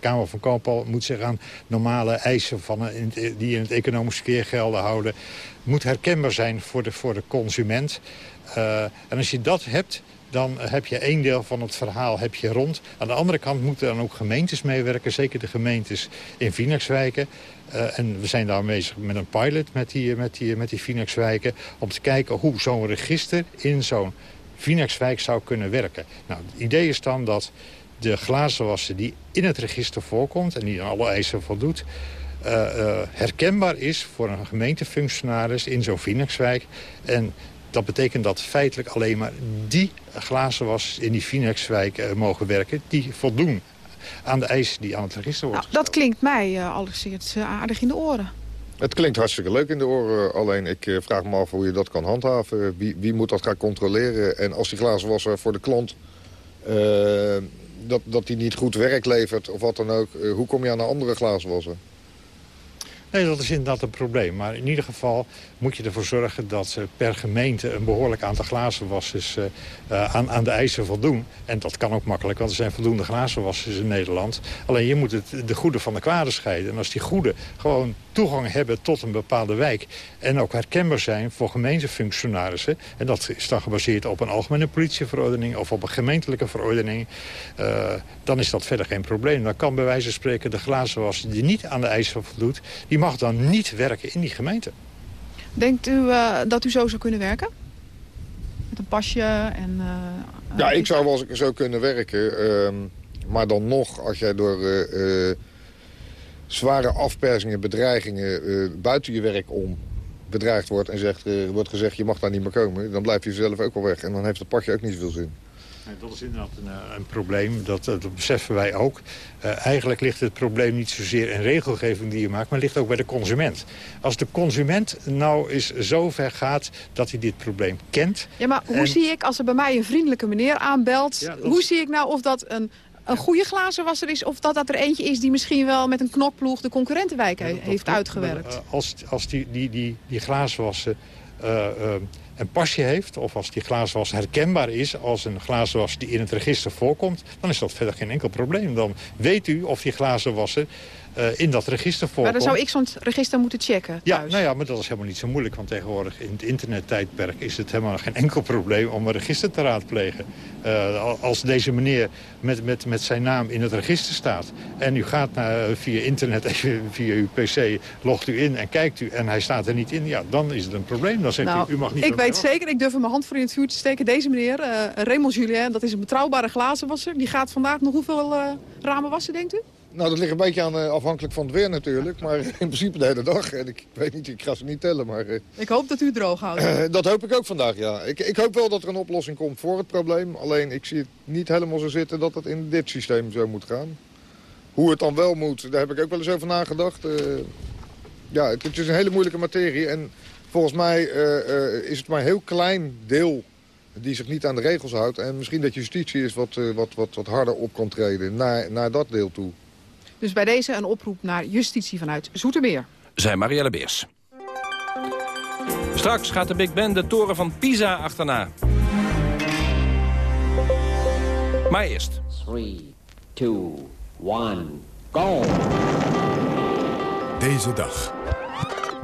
Speaker 29: Kamer van moet zich aan normale eisen van een, die in het economisch verkeer gelden houden. Moet herkenbaar zijn voor de, voor de consument. Uh, en als je dat hebt, dan heb je één deel van het verhaal heb je rond. Aan de andere kant moeten dan ook gemeentes meewerken, zeker de gemeentes in Phoenixwijken. Uh, en we zijn daar bezig met een pilot met die, met die, met die om te kijken hoe zo'n register in zo'n Phoenixwijk zou kunnen werken. Nou, het idee is dan dat de glazenwasser die in het register voorkomt... en die aan alle eisen voldoet... Uh, uh, herkenbaar is voor een gemeentefunctionaris in zo'n Phoenixwijk. En dat betekent dat feitelijk alleen maar die glazenwassers in die Phoenixwijk uh, mogen werken... die voldoen aan de eisen die aan het register worden
Speaker 27: nou, Dat klinkt mij uh, alleszins aardig in de oren.
Speaker 28: Het klinkt hartstikke leuk in de oren. Alleen ik uh, vraag me af hoe je dat kan handhaven. Wie, wie moet dat gaan controleren? En als die glazenwasser voor de klant... dat, dat die niet goed werk levert of wat dan ook... hoe kom je aan een andere glazenwasser?
Speaker 29: Nee, dat is inderdaad een probleem. Maar in ieder geval moet je ervoor zorgen dat per gemeente een behoorlijk aantal glazenwassers uh, aan, aan de eisen voldoen. En dat kan ook makkelijk, want er zijn voldoende glazenwassers in Nederland. Alleen je moet het, de goede van de kwade scheiden. En als die goede gewoon toegang hebben tot een bepaalde wijk... en ook herkenbaar zijn voor gemeentefunctionarissen... en dat is dan gebaseerd op een algemene politieverordening... of op een gemeentelijke verordening... Uh, dan is dat verder geen probleem. Dan kan bij wijze van spreken de glazenwasser die niet aan de eisen voldoet... die mag dan niet werken in die gemeente.
Speaker 27: Denkt u uh, dat u zo zou kunnen werken? Met een pasje en... Uh,
Speaker 28: ja, ik zou wel zo kunnen werken. Uh, maar dan nog, als jij door zware afpersingen, bedreigingen... buiten je werk om bedreigd wordt en zegt, wordt gezegd... je mag daar niet meer komen, dan blijf je zelf ook wel weg. En dan heeft het pasje ook niet zoveel zin.
Speaker 29: Nee, dat is inderdaad een, eh, een probleem, dat, eh, dat, beseffen wij ook. Uh, eigenlijk ligt het probleem niet zozeer in regelgeving die je maakt... maar ligt ook bij de consument. Als de consument nou eens zo ver gaat dat hij dit probleem kent...
Speaker 27: Ja, maar hoe zie ik, als er bij mij een vriendelijke meneer aanbelt... Ja, hoe zie ik nou of dat een, een goede glazenwasser is... of dat dat er eentje is die misschien wel met een knokploeg... de concurrentenwijk heeft uitgewerkt?
Speaker 29: als als die, die, die, die glazenwasser... Uh, een pasje heeft... of als die glazenwas herkenbaar is als een glazenwas die in het register voorkomt... dan is dat verder geen enkel probleem. Dan weet u of die glazenwasser eh, in dat register voorkomt.
Speaker 27: Maar dan zou ik zo'n register moeten checken
Speaker 29: Ja,
Speaker 27: thuis.
Speaker 29: nou ja, maar dat is helemaal niet zo moeilijk. Want tegenwoordig in het internettijdperk is het helemaal geen enkel probleem om een register te raadplegen. Eh, als deze meneer met, met, met zijn naam in het register staat... en u gaat naar, via internet, [laughs] even via uw pc, logt u in en kijkt u... en hij staat er niet in, ja, dan is het een probleem. Dan zegt
Speaker 27: Nou,
Speaker 29: u, u mag niet
Speaker 27: ik weet zeker, ik durf mijn hand voor in het vuur te steken. Deze meneer, eh Raymond Julien, dat is een betrouwbare glazenwasser. Die gaat vandaag nog hoeveel eh, ramen wassen, denkt u?
Speaker 28: Nou, dat ligt een beetje aan, eh, afhankelijk van het weer natuurlijk. Maar [laughs] in principe de hele dag. En ik weet niet, ik ga ze niet tellen, maar... eh,
Speaker 27: Ik hoop dat u het droog houdt. [clears throat]
Speaker 28: Dat hoop ik ook vandaag, ja. Ik, ik hoop wel dat er een oplossing komt voor het probleem. Alleen ik zie het niet helemaal zo zitten dat het in dit systeem zo moet gaan. Hoe het dan wel moet, daar heb ik ook wel eens over nagedacht. Eh, ja, het, het is een hele moeilijke materie. En volgens mij is het maar een heel klein deel die zich niet aan de regels houdt. En misschien dat justitie is wat, wat, wat, wat harder op kan treden naar, naar dat deel toe.
Speaker 27: Dus bij deze een oproep naar justitie vanuit Zoetermeer.
Speaker 23: Zijn Marielle Beers. Straks gaat de Big Ben de toren van Pisa achterna. Maar eerst.
Speaker 30: 3, 2, 1, go!
Speaker 1: Deze dag.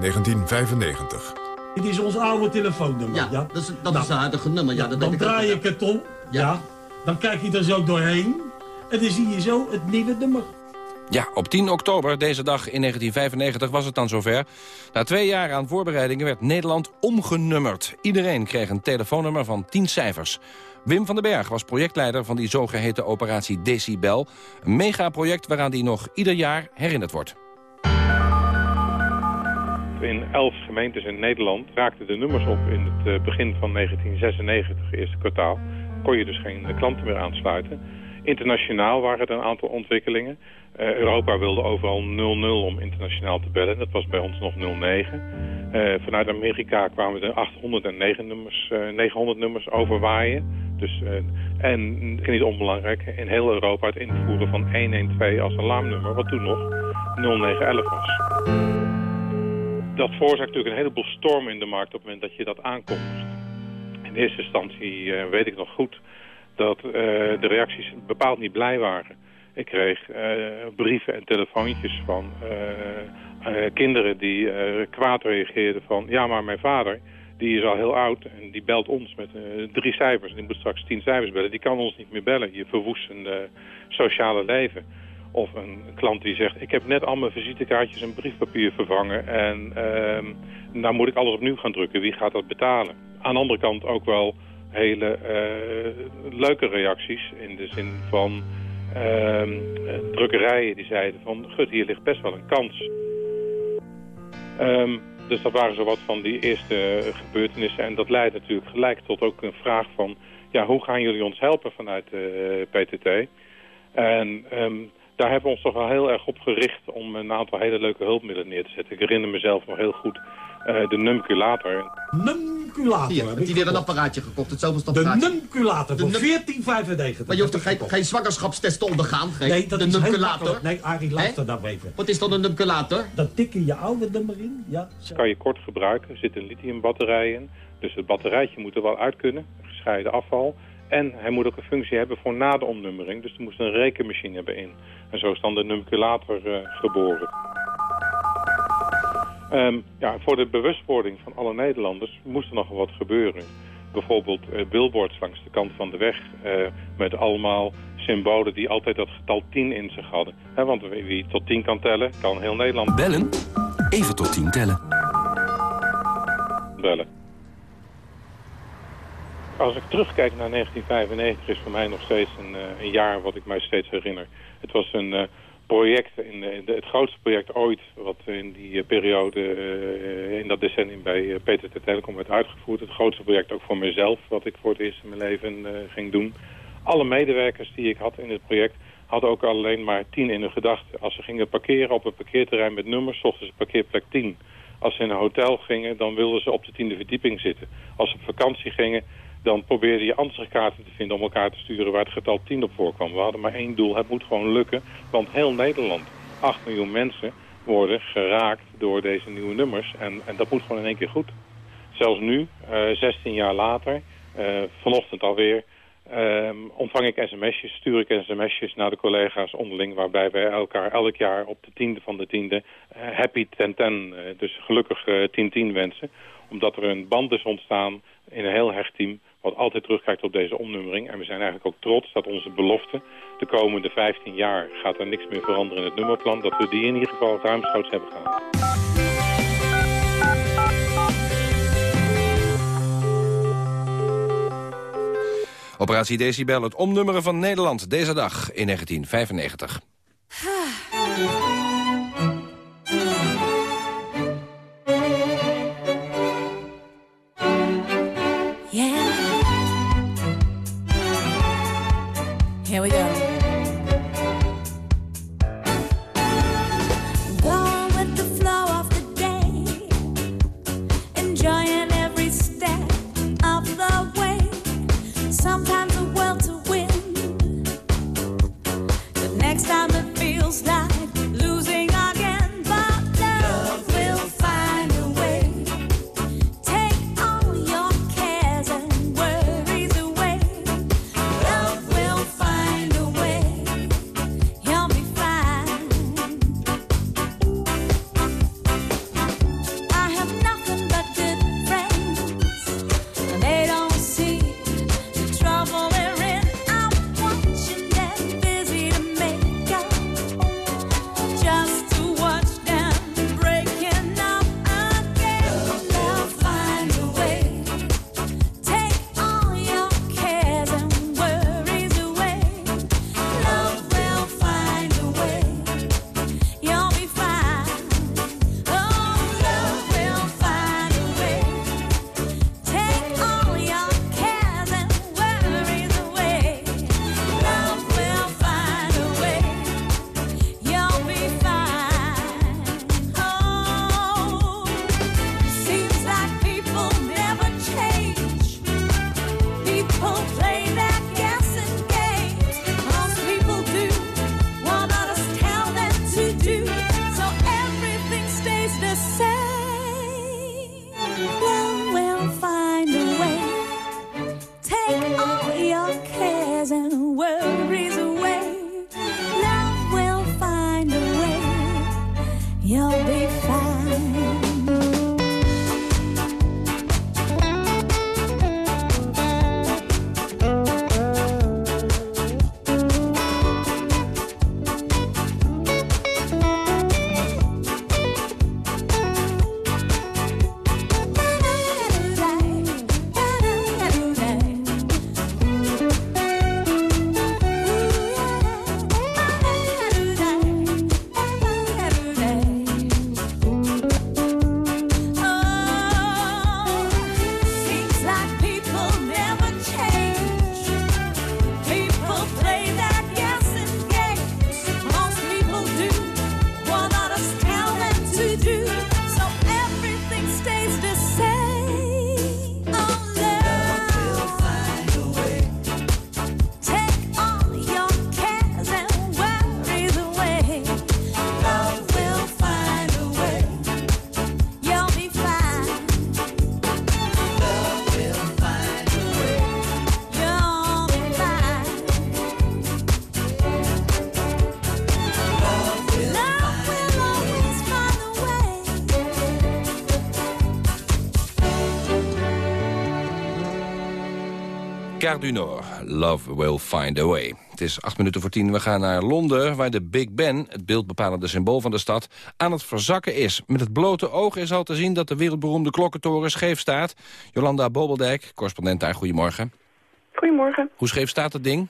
Speaker 1: 1995.
Speaker 31: Dit is ons oude telefoonnummer.
Speaker 32: Ja,
Speaker 31: Ja,
Speaker 32: dat is, dat is het huidige nummer. Ja, dat
Speaker 31: dan draai ik het om. Ja. Dan kijk je er zo doorheen. En dan zie je zo het nieuwe nummer.
Speaker 23: Ja, op 10 oktober, deze dag in 1995, was het dan zover. Na twee jaar aan voorbereidingen werd Nederland omgenummerd. Iedereen kreeg een telefoonnummer van 10 cijfers. Wim van den Berg was projectleider van die zogeheten operatie Decibel. Een megaproject waaraan die nog ieder jaar herinnerd wordt.
Speaker 33: In elf gemeentes in Nederland raakten de nummers op in het eh, begin van 1996, eerste kwartaal. Kon je dus geen klanten meer aansluiten. Internationaal waren er een aantal ontwikkelingen. Eh, Europa wilde overal 00 om internationaal te bellen. Dat was bij ons nog 09. Eh, vanuit Amerika kwamen er 809 nummers, eh, 900 nummers overwaaien. Dus, eh, en niet onbelangrijk, in heel Europa het invoeren van 112 als alarmnummer, wat toen nog 0911 was dat veroorzaakt natuurlijk een heleboel storm in de markt op het moment dat je dat aankondigt. In eerste instantie weet ik nog goed dat de reacties bepaald niet blij waren. Ik kreeg eh, brieven en telefoontjes van eh, eh, kinderen die kwaad reageerden van... ja, maar mijn vader, die is al heel oud en die belt ons met drie cijfers... en die moet straks tien cijfers bellen. Die kan ons niet meer bellen. Je verwoest eh, sociale leven. Of een klant die zegt, ik heb net al mijn visitekaartjes en briefpapier vervangen... en ehm, nou moet ik alles opnieuw gaan drukken. Wie gaat dat betalen? Aan de andere kant ook wel hele leuke reacties... in de zin van drukkerijen die zeiden van... gut, hier ligt best wel een kans. Ehm, dus dat waren zo wat van die eerste eh, gebeurtenissen. En dat leidt natuurlijk gelijk tot ook een vraag van... ja, hoe gaan jullie ons helpen vanuit de PTT? En ehm, daar hebben we ons toch wel heel erg op gericht om een aantal hele leuke hulpmiddelen neer te zetten. Ik herinner mezelf nog heel goed eh, de numculator.
Speaker 31: Numculator.
Speaker 32: Hier,
Speaker 31: heb
Speaker 32: weer een apparaatje gekocht, het zoveelste
Speaker 31: De
Speaker 32: apparaatje.
Speaker 31: numculator
Speaker 32: De
Speaker 31: voor
Speaker 32: num-
Speaker 31: 14,95.
Speaker 32: Maar je hoeft toch geen, geen zwangerschapstest te ondergaan? Geen-
Speaker 31: Nee, dat
Speaker 32: de
Speaker 31: is
Speaker 32: numculator.
Speaker 31: Nee, Arie, luister nou even.
Speaker 32: Wat is dan een numculator?
Speaker 31: Dan tik je je oude nummer in. Ja, zo.
Speaker 33: kan je kort gebruiken. Er zit een lithiumbatterij in. Dus het batterijtje moet er wel uit kunnen. Gescheiden afval. En hij moet ook een functie hebben voor na de omnummering. Dus er moest een rekenmachine bij in. En zo is dan de numculator eh, geboren. Ehm, ja, voor de bewustwording van alle Nederlanders moest er nog wel wat gebeuren. Bijvoorbeeld eh, billboards langs de kant van de weg... eh, met allemaal symbolen die altijd dat getal 10 in zich hadden. Want wie tot 10 kan tellen, kan heel Nederland
Speaker 23: Bellen? Even tot 10 tellen.
Speaker 33: bellen. Als ik terugkijk naar 1995 is voor mij nog steeds een, eh, een jaar wat ik mij steeds herinner. Het was een project, in, de- het grootste project ooit wat in die eh, periode, eh, in dat decennium bij eh, PTT Telecom werd uitgevoerd. Het grootste project ook voor mezelf, wat ik voor het eerst in mijn leven ging doen. Alle medewerkers die ik had in het project hadden ook alleen maar 10 in hun gedachten. Als ze gingen parkeren op een parkeerterrein met nummers, zochten ze parkeerplek 10. Als ze in een hotel gingen, dan wilden ze op de tiende verdieping zitten. Als ze op vakantie gingen, dan probeerde je ansichtkaarten te vinden om elkaar te sturen waar het getal 10 op voorkwam. We hadden maar één doel, het moet gewoon lukken. Want heel Nederland, 8 miljoen mensen, worden geraakt door deze nieuwe nummers. En, en dat moet gewoon in één keer goed. Zelfs nu, eh, 16 jaar later, eh, vanochtend alweer, ehm, ontvang ik sms'jes, stuur ik sms'jes naar de collega's onderling... waarbij wij elkaar elk jaar op de tiende van de tiende eh, happy 10-10, eh, dus gelukkig eh, 10-10 wensen. Omdat er een band is ontstaan in een heel hecht team wat altijd terugkijkt op deze omnummering. En we zijn eigenlijk ook trots dat onze belofte de komende 15 jaar gaat er niks meer veranderen in het nummerplan. Dat we die in ieder geval ruimschoots hebben gehaald.
Speaker 34: Operatie Decibel, het omnummeren van Nederland deze dag in 1995. Gare du Nord, Love Will Find a Way. Het is acht minuten voor tien. We gaan naar Londen, waar de Big Ben, het beeldbepalende symbool van de stad, aan het verzakken is. Met het blote oog is al te zien dat de wereldberoemde klokkentoren scheef staat. Jolanda Bobeldijk, correspondent daar, goedemorgen.
Speaker 35: Goedemorgen.
Speaker 34: Hoe scheef staat het ding?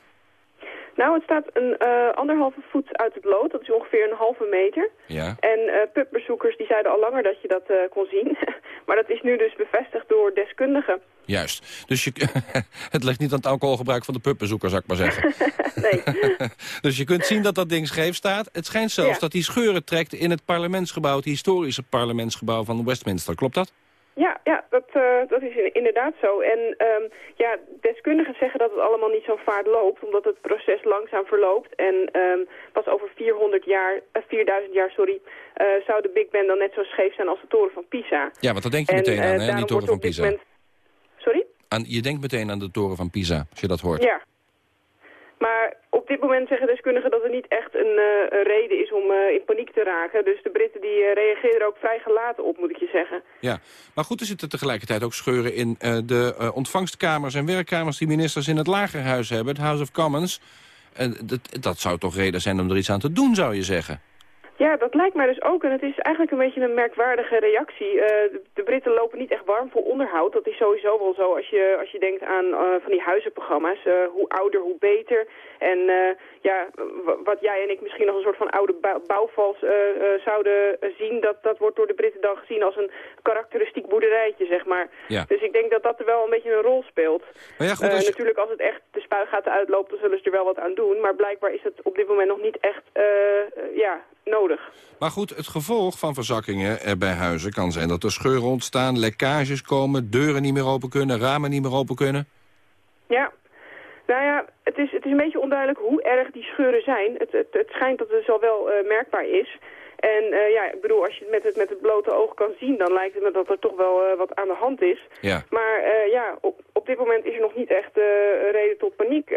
Speaker 35: Nou, het staat een eh, anderhalve voet uit het lood. Dat is ongeveer een halve meter.
Speaker 34: Ja.
Speaker 35: En eh pubbezoekers die zeiden al langer dat je dat eh, kon zien. [laughs] maar dat is nu dus bevestigd door deskundigen.
Speaker 34: Juist. Dus je, [laughs] het ligt niet aan het alcoholgebruik van de pubbezoeker, zou ik maar zeggen. [laughs]
Speaker 35: nee.
Speaker 34: dus je kunt zien dat dat ding scheef staat. Het schijnt zelfs
Speaker 35: Ja.
Speaker 34: dat hij scheuren trekt in het parlementsgebouw... het historische parlementsgebouw van Westminster. Klopt dat?
Speaker 35: Ja, ja dat, eh, dat is in- inderdaad zo. En ehm, ja, deskundigen zeggen dat het allemaal niet zo vaart loopt, omdat het proces langzaam verloopt. En ehm, pas over 400 jaar, eh, 4000 jaar, sorry, eh, zou de Big Ben dan net zo scheef zijn als de toren van Pisa.
Speaker 34: Ja, want daar denk je
Speaker 35: En,
Speaker 34: meteen aan, hè? Die toren van Pisa.
Speaker 35: moment- Sorry?
Speaker 23: Aan, je denkt meteen aan de toren van Pisa, als je dat hoort.
Speaker 35: Ja. Maar op dit moment zeggen deskundigen dat er niet echt een, eh, reden is om eh, in paniek te raken. Dus de Britten die eh, reageren er ook vrij gelaten op, moet ik je zeggen.
Speaker 23: Ja, maar goed, er zitten tegelijkertijd ook scheuren in de ontvangstkamers en werkkamers die ministers in het lagerhuis hebben, het House of Commons. En dat, dat zou toch reden zijn om er iets aan te doen, zou je zeggen?
Speaker 35: Ja, dat lijkt mij dus ook. En het is eigenlijk een beetje een merkwaardige reactie. Eh, de, Britten lopen niet echt warm voor onderhoud. Dat is sowieso wel zo als je, als je denkt aan eh, van die huizenprogramma's. Eh, hoe ouder, hoe beter. En ja, wat jij en ik misschien nog een soort van oude bou- bouwvals eh, eh, zouden eh, zien... Dat, dat wordt door de Britten dan gezien als een karakteristiek boerderijtje, zeg maar.
Speaker 23: Ja.
Speaker 35: Dus ik denk dat dat er wel een beetje een rol speelt.
Speaker 23: Maar ja, goed, als je-
Speaker 35: Natuurlijk, als het echt de spuigaten uitloopt, dan zullen ze er wel wat aan doen. Maar blijkbaar is het op dit moment nog niet echt ja, nodig.
Speaker 23: Maar goed, het gevolg van verzakkingen bij huizen kan zijn dat er scheuren ontstaan, lekkages komen, deuren niet meer open kunnen, ramen niet meer open kunnen.
Speaker 35: Ja, nou ja, het is, het is een beetje onduidelijk hoe erg die scheuren zijn. Het, het, het schijnt dat het al wel eh, merkbaar is. En eh, ja, ik bedoel, als je het met, het met het blote oog kan zien, dan lijkt het me dat er toch wel eh, wat aan de hand is.
Speaker 23: Ja.
Speaker 35: Maar ja, op, op dit moment is er nog niet echt reden tot paniek.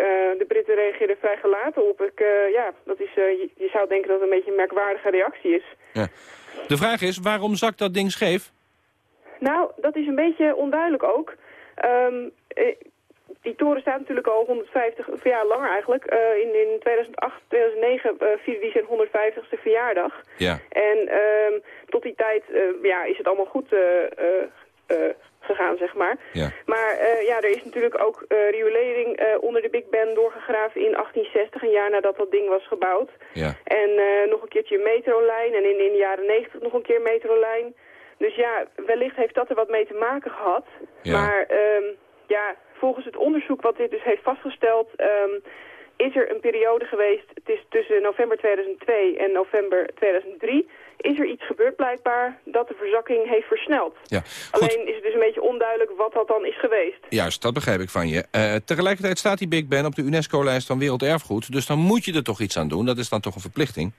Speaker 35: De Britten reageren vrij gelaten op. Ik, ja, dat is, je, je zou denken dat het een beetje een merkwaardige reactie is.
Speaker 23: Ja. De vraag is, waarom zakt dat ding scheef?
Speaker 35: Nou, dat is een beetje onduidelijk ook. Ehm, eh, die toren staat natuurlijk al 150 jaar langer eigenlijk. Eh, in, in 2008, 2009 eh, vierde die zijn 150ste verjaardag.
Speaker 23: Ja.
Speaker 35: En ehm, tot die tijd eh, ja, is het allemaal goed eh, gegaan, zeg maar.
Speaker 23: Ja.
Speaker 35: Maar ja, er is natuurlijk ook riolering onder de Big Ben doorgegraven in 1860, een jaar nadat dat ding was gebouwd.
Speaker 23: Ja.
Speaker 35: En nog een keertje metrolijn en in, in de jaren 90 nog een keer metrolijn. Dus ja, wellicht heeft dat er wat mee te maken gehad.
Speaker 23: Ja.
Speaker 35: Maar ehm, ja, volgens het onderzoek wat dit dus heeft vastgesteld... ehm, is er een periode geweest, het is tussen november 2002 en november 2003... is er iets gebeurd blijkbaar dat de verzakking heeft versneld.
Speaker 23: Ja.
Speaker 35: Alleen is het dus een beetje onduidelijk wat dat dan is geweest.
Speaker 23: Juist, dat begrijp ik van je. Eh, tegelijkertijd staat die Big Ben op de UNESCO-lijst van Werelderfgoed. Dus dan moet je er toch iets aan doen. Dat is dan toch een verplichting?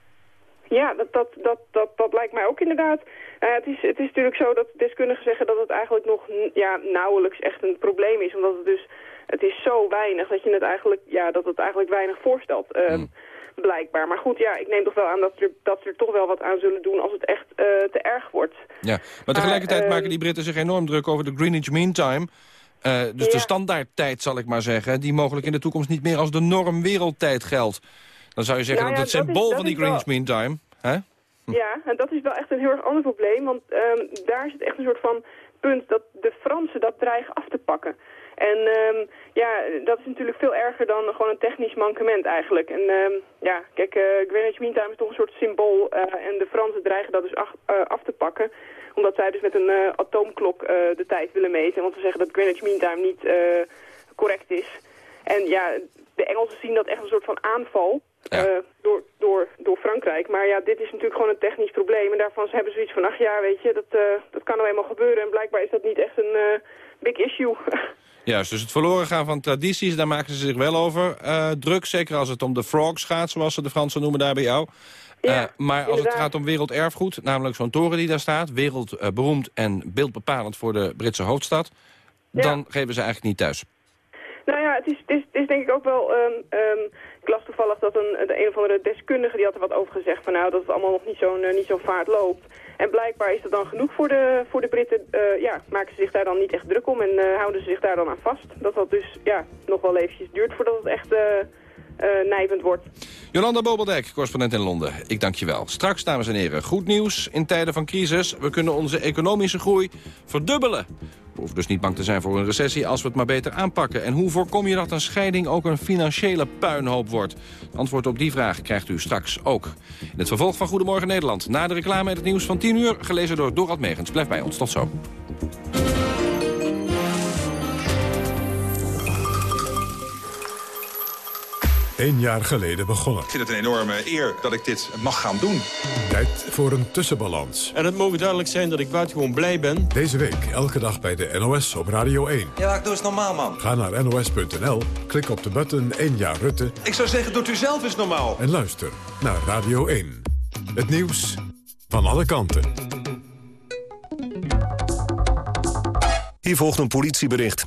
Speaker 35: Ja, dat, dat, dat, dat, dat lijkt mij ook inderdaad. Eh, het, is, het is natuurlijk zo dat deskundigen zeggen dat het eigenlijk nog ja, nauwelijks echt een probleem is. Omdat het dus, het is zo weinig dat je het eigenlijk, ja, dat het eigenlijk weinig voorstelt. eh, Blijkbaar. Maar goed, ja, ik neem toch wel aan dat ze er, dat er toch wel wat aan zullen doen als het echt eh, te erg wordt.
Speaker 23: Ja, maar tegelijkertijd maken die Britten zich enorm druk over de Greenwich Mean Time. Dus de standaardtijd, zal ik maar zeggen... die mogelijk in de toekomst niet meer als de norm wereldtijd geldt. Dan zou je zeggen
Speaker 35: Nou
Speaker 23: dat het
Speaker 35: dat is-
Speaker 23: symbool
Speaker 35: dat
Speaker 23: van die Greenwich Mean Time... Hè? [laughs]
Speaker 35: Ja, en dat is wel echt een heel erg ander probleem. Want ehm, daar het echt een soort van punt dat de Fransen dat dreigen af te pakken. En ehm, ja, dat is natuurlijk veel erger dan gewoon een technisch mankement eigenlijk. En ehm, ja, kijk, eh Greenwich Mean Time is toch een soort symbool. eh, en de Fransen dreigen dat dus ach- eh, af te pakken. Omdat zij dus met een atoomklok de tijd willen meten. Want ze zeggen dat Greenwich Mean Time niet correct is. En ja, de Engelsen zien dat echt een soort van aanval eh, door, door, door Frankrijk. Maar ja, dit is natuurlijk gewoon een technisch probleem. En daarvan hebben ze zoiets van, ach ja, weet je, dat, eh, dat kan nou eenmaal gebeuren. En blijkbaar is dat niet echt een eh, big issue. [laughs]
Speaker 23: Juist, dus het verloren gaan van tradities, daar maken ze zich wel over druk. Zeker als het om de frogs gaat, zoals ze de Fransen noemen daar bij jou. Eh, maar als het gaat om werelderfgoed, namelijk zo'n toren die daar staat... wereldberoemd en beeldbepalend voor de Britse hoofdstad... dan geven ze eigenlijk niet thuis.
Speaker 35: Nou ja, het is, het is, het is denk ik ook wel... ehm, ehm, ik las toevallig dat een, een of andere deskundige die had er wat over gezegd... van nou, dat het allemaal nog niet zo'n eh, niet zo'n vaart loopt. En blijkbaar is dat dan genoeg voor de, voor de Britten. Eh, ja, maken ze zich daar dan niet echt druk om en eh, houden ze zich daar dan aan vast. Dat dat dus ja, nog wel eventjes duurt voordat het echt nijpend wordt.
Speaker 23: Jolanda Bobeldijk, correspondent in Londen. Ik dank je wel. Straks, dames en heren, goed nieuws. In tijden van crisis, we kunnen onze economische groei verdubbelen. We hoeven dus niet bang te zijn voor een recessie als we het maar beter aanpakken. En hoe voorkom je dat een scheiding ook een financiële puinhoop wordt? Antwoord op die vraag krijgt u straks ook. In het vervolg van Goedemorgen Nederland. Na de reclame en het nieuws van 10 uur, gelezen door Dorad Megens. Blijf bij ons, tot zo.
Speaker 1: Eén jaar geleden begonnen.
Speaker 36: Ik vind het een enorme eer dat ik dit mag gaan doen.
Speaker 1: Tijd voor een tussenbalans.
Speaker 37: En het mogen duidelijk zijn dat ik buitengewoon blij ben.
Speaker 1: Deze week elke dag bij de NOS op Radio 1.
Speaker 36: Ja, doe eens normaal, man.
Speaker 1: Ga naar nos.nl, klik op de button 1 jaar Rutte...
Speaker 36: Ik zou zeggen, doet u zelf eens normaal.
Speaker 1: en luister naar Radio 1. Het nieuws van alle kanten.
Speaker 38: Hier volgt een politiebericht.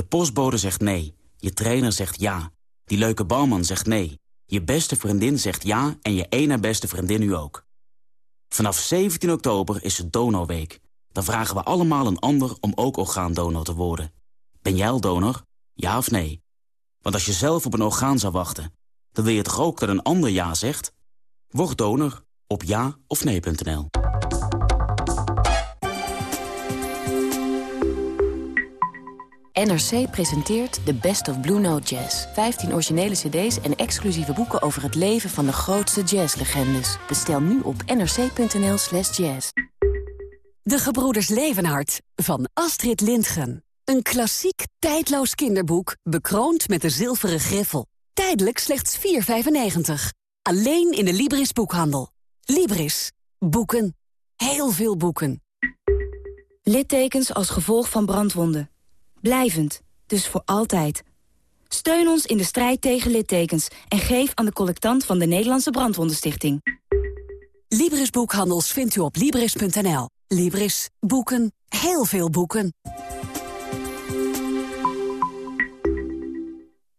Speaker 39: de postbode zegt nee, je trainer zegt ja, die leuke barman zegt nee, je beste vriendin zegt ja en je ene beste vriendin nu ook. Vanaf 17 oktober is het Donorweek. Dan vragen we allemaal een ander om ook orgaandonor te worden. Ben jij al donor? Ja of nee? Want als je zelf op een orgaan zou wachten, dan wil je toch ook dat een ander ja zegt? Word donor op ja of nee.nl.
Speaker 40: NRC presenteert The Best of Blue Note Jazz. 15 originele cd's en exclusieve boeken over het leven van de grootste jazzlegendes. Bestel nu op nrc.nl slash jazz.
Speaker 41: De Gebroeders Levenhart van Astrid Lindgren. Een klassiek, tijdloos kinderboek, bekroond met de zilveren griffel. Tijdelijk slechts 4,95. Alleen in de Libris boekhandel. Libris. Boeken. Heel veel boeken.
Speaker 42: Littekens als gevolg van brandwonden. Blijvend, dus voor altijd. Steun ons in de strijd tegen littekens en geef aan de collectant van de Nederlandse Brandwondenstichting.
Speaker 41: Libris Boekhandels vindt u op Libris.nl. Libris. Boeken. Heel veel boeken.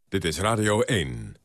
Speaker 1: Dit is Radio 1.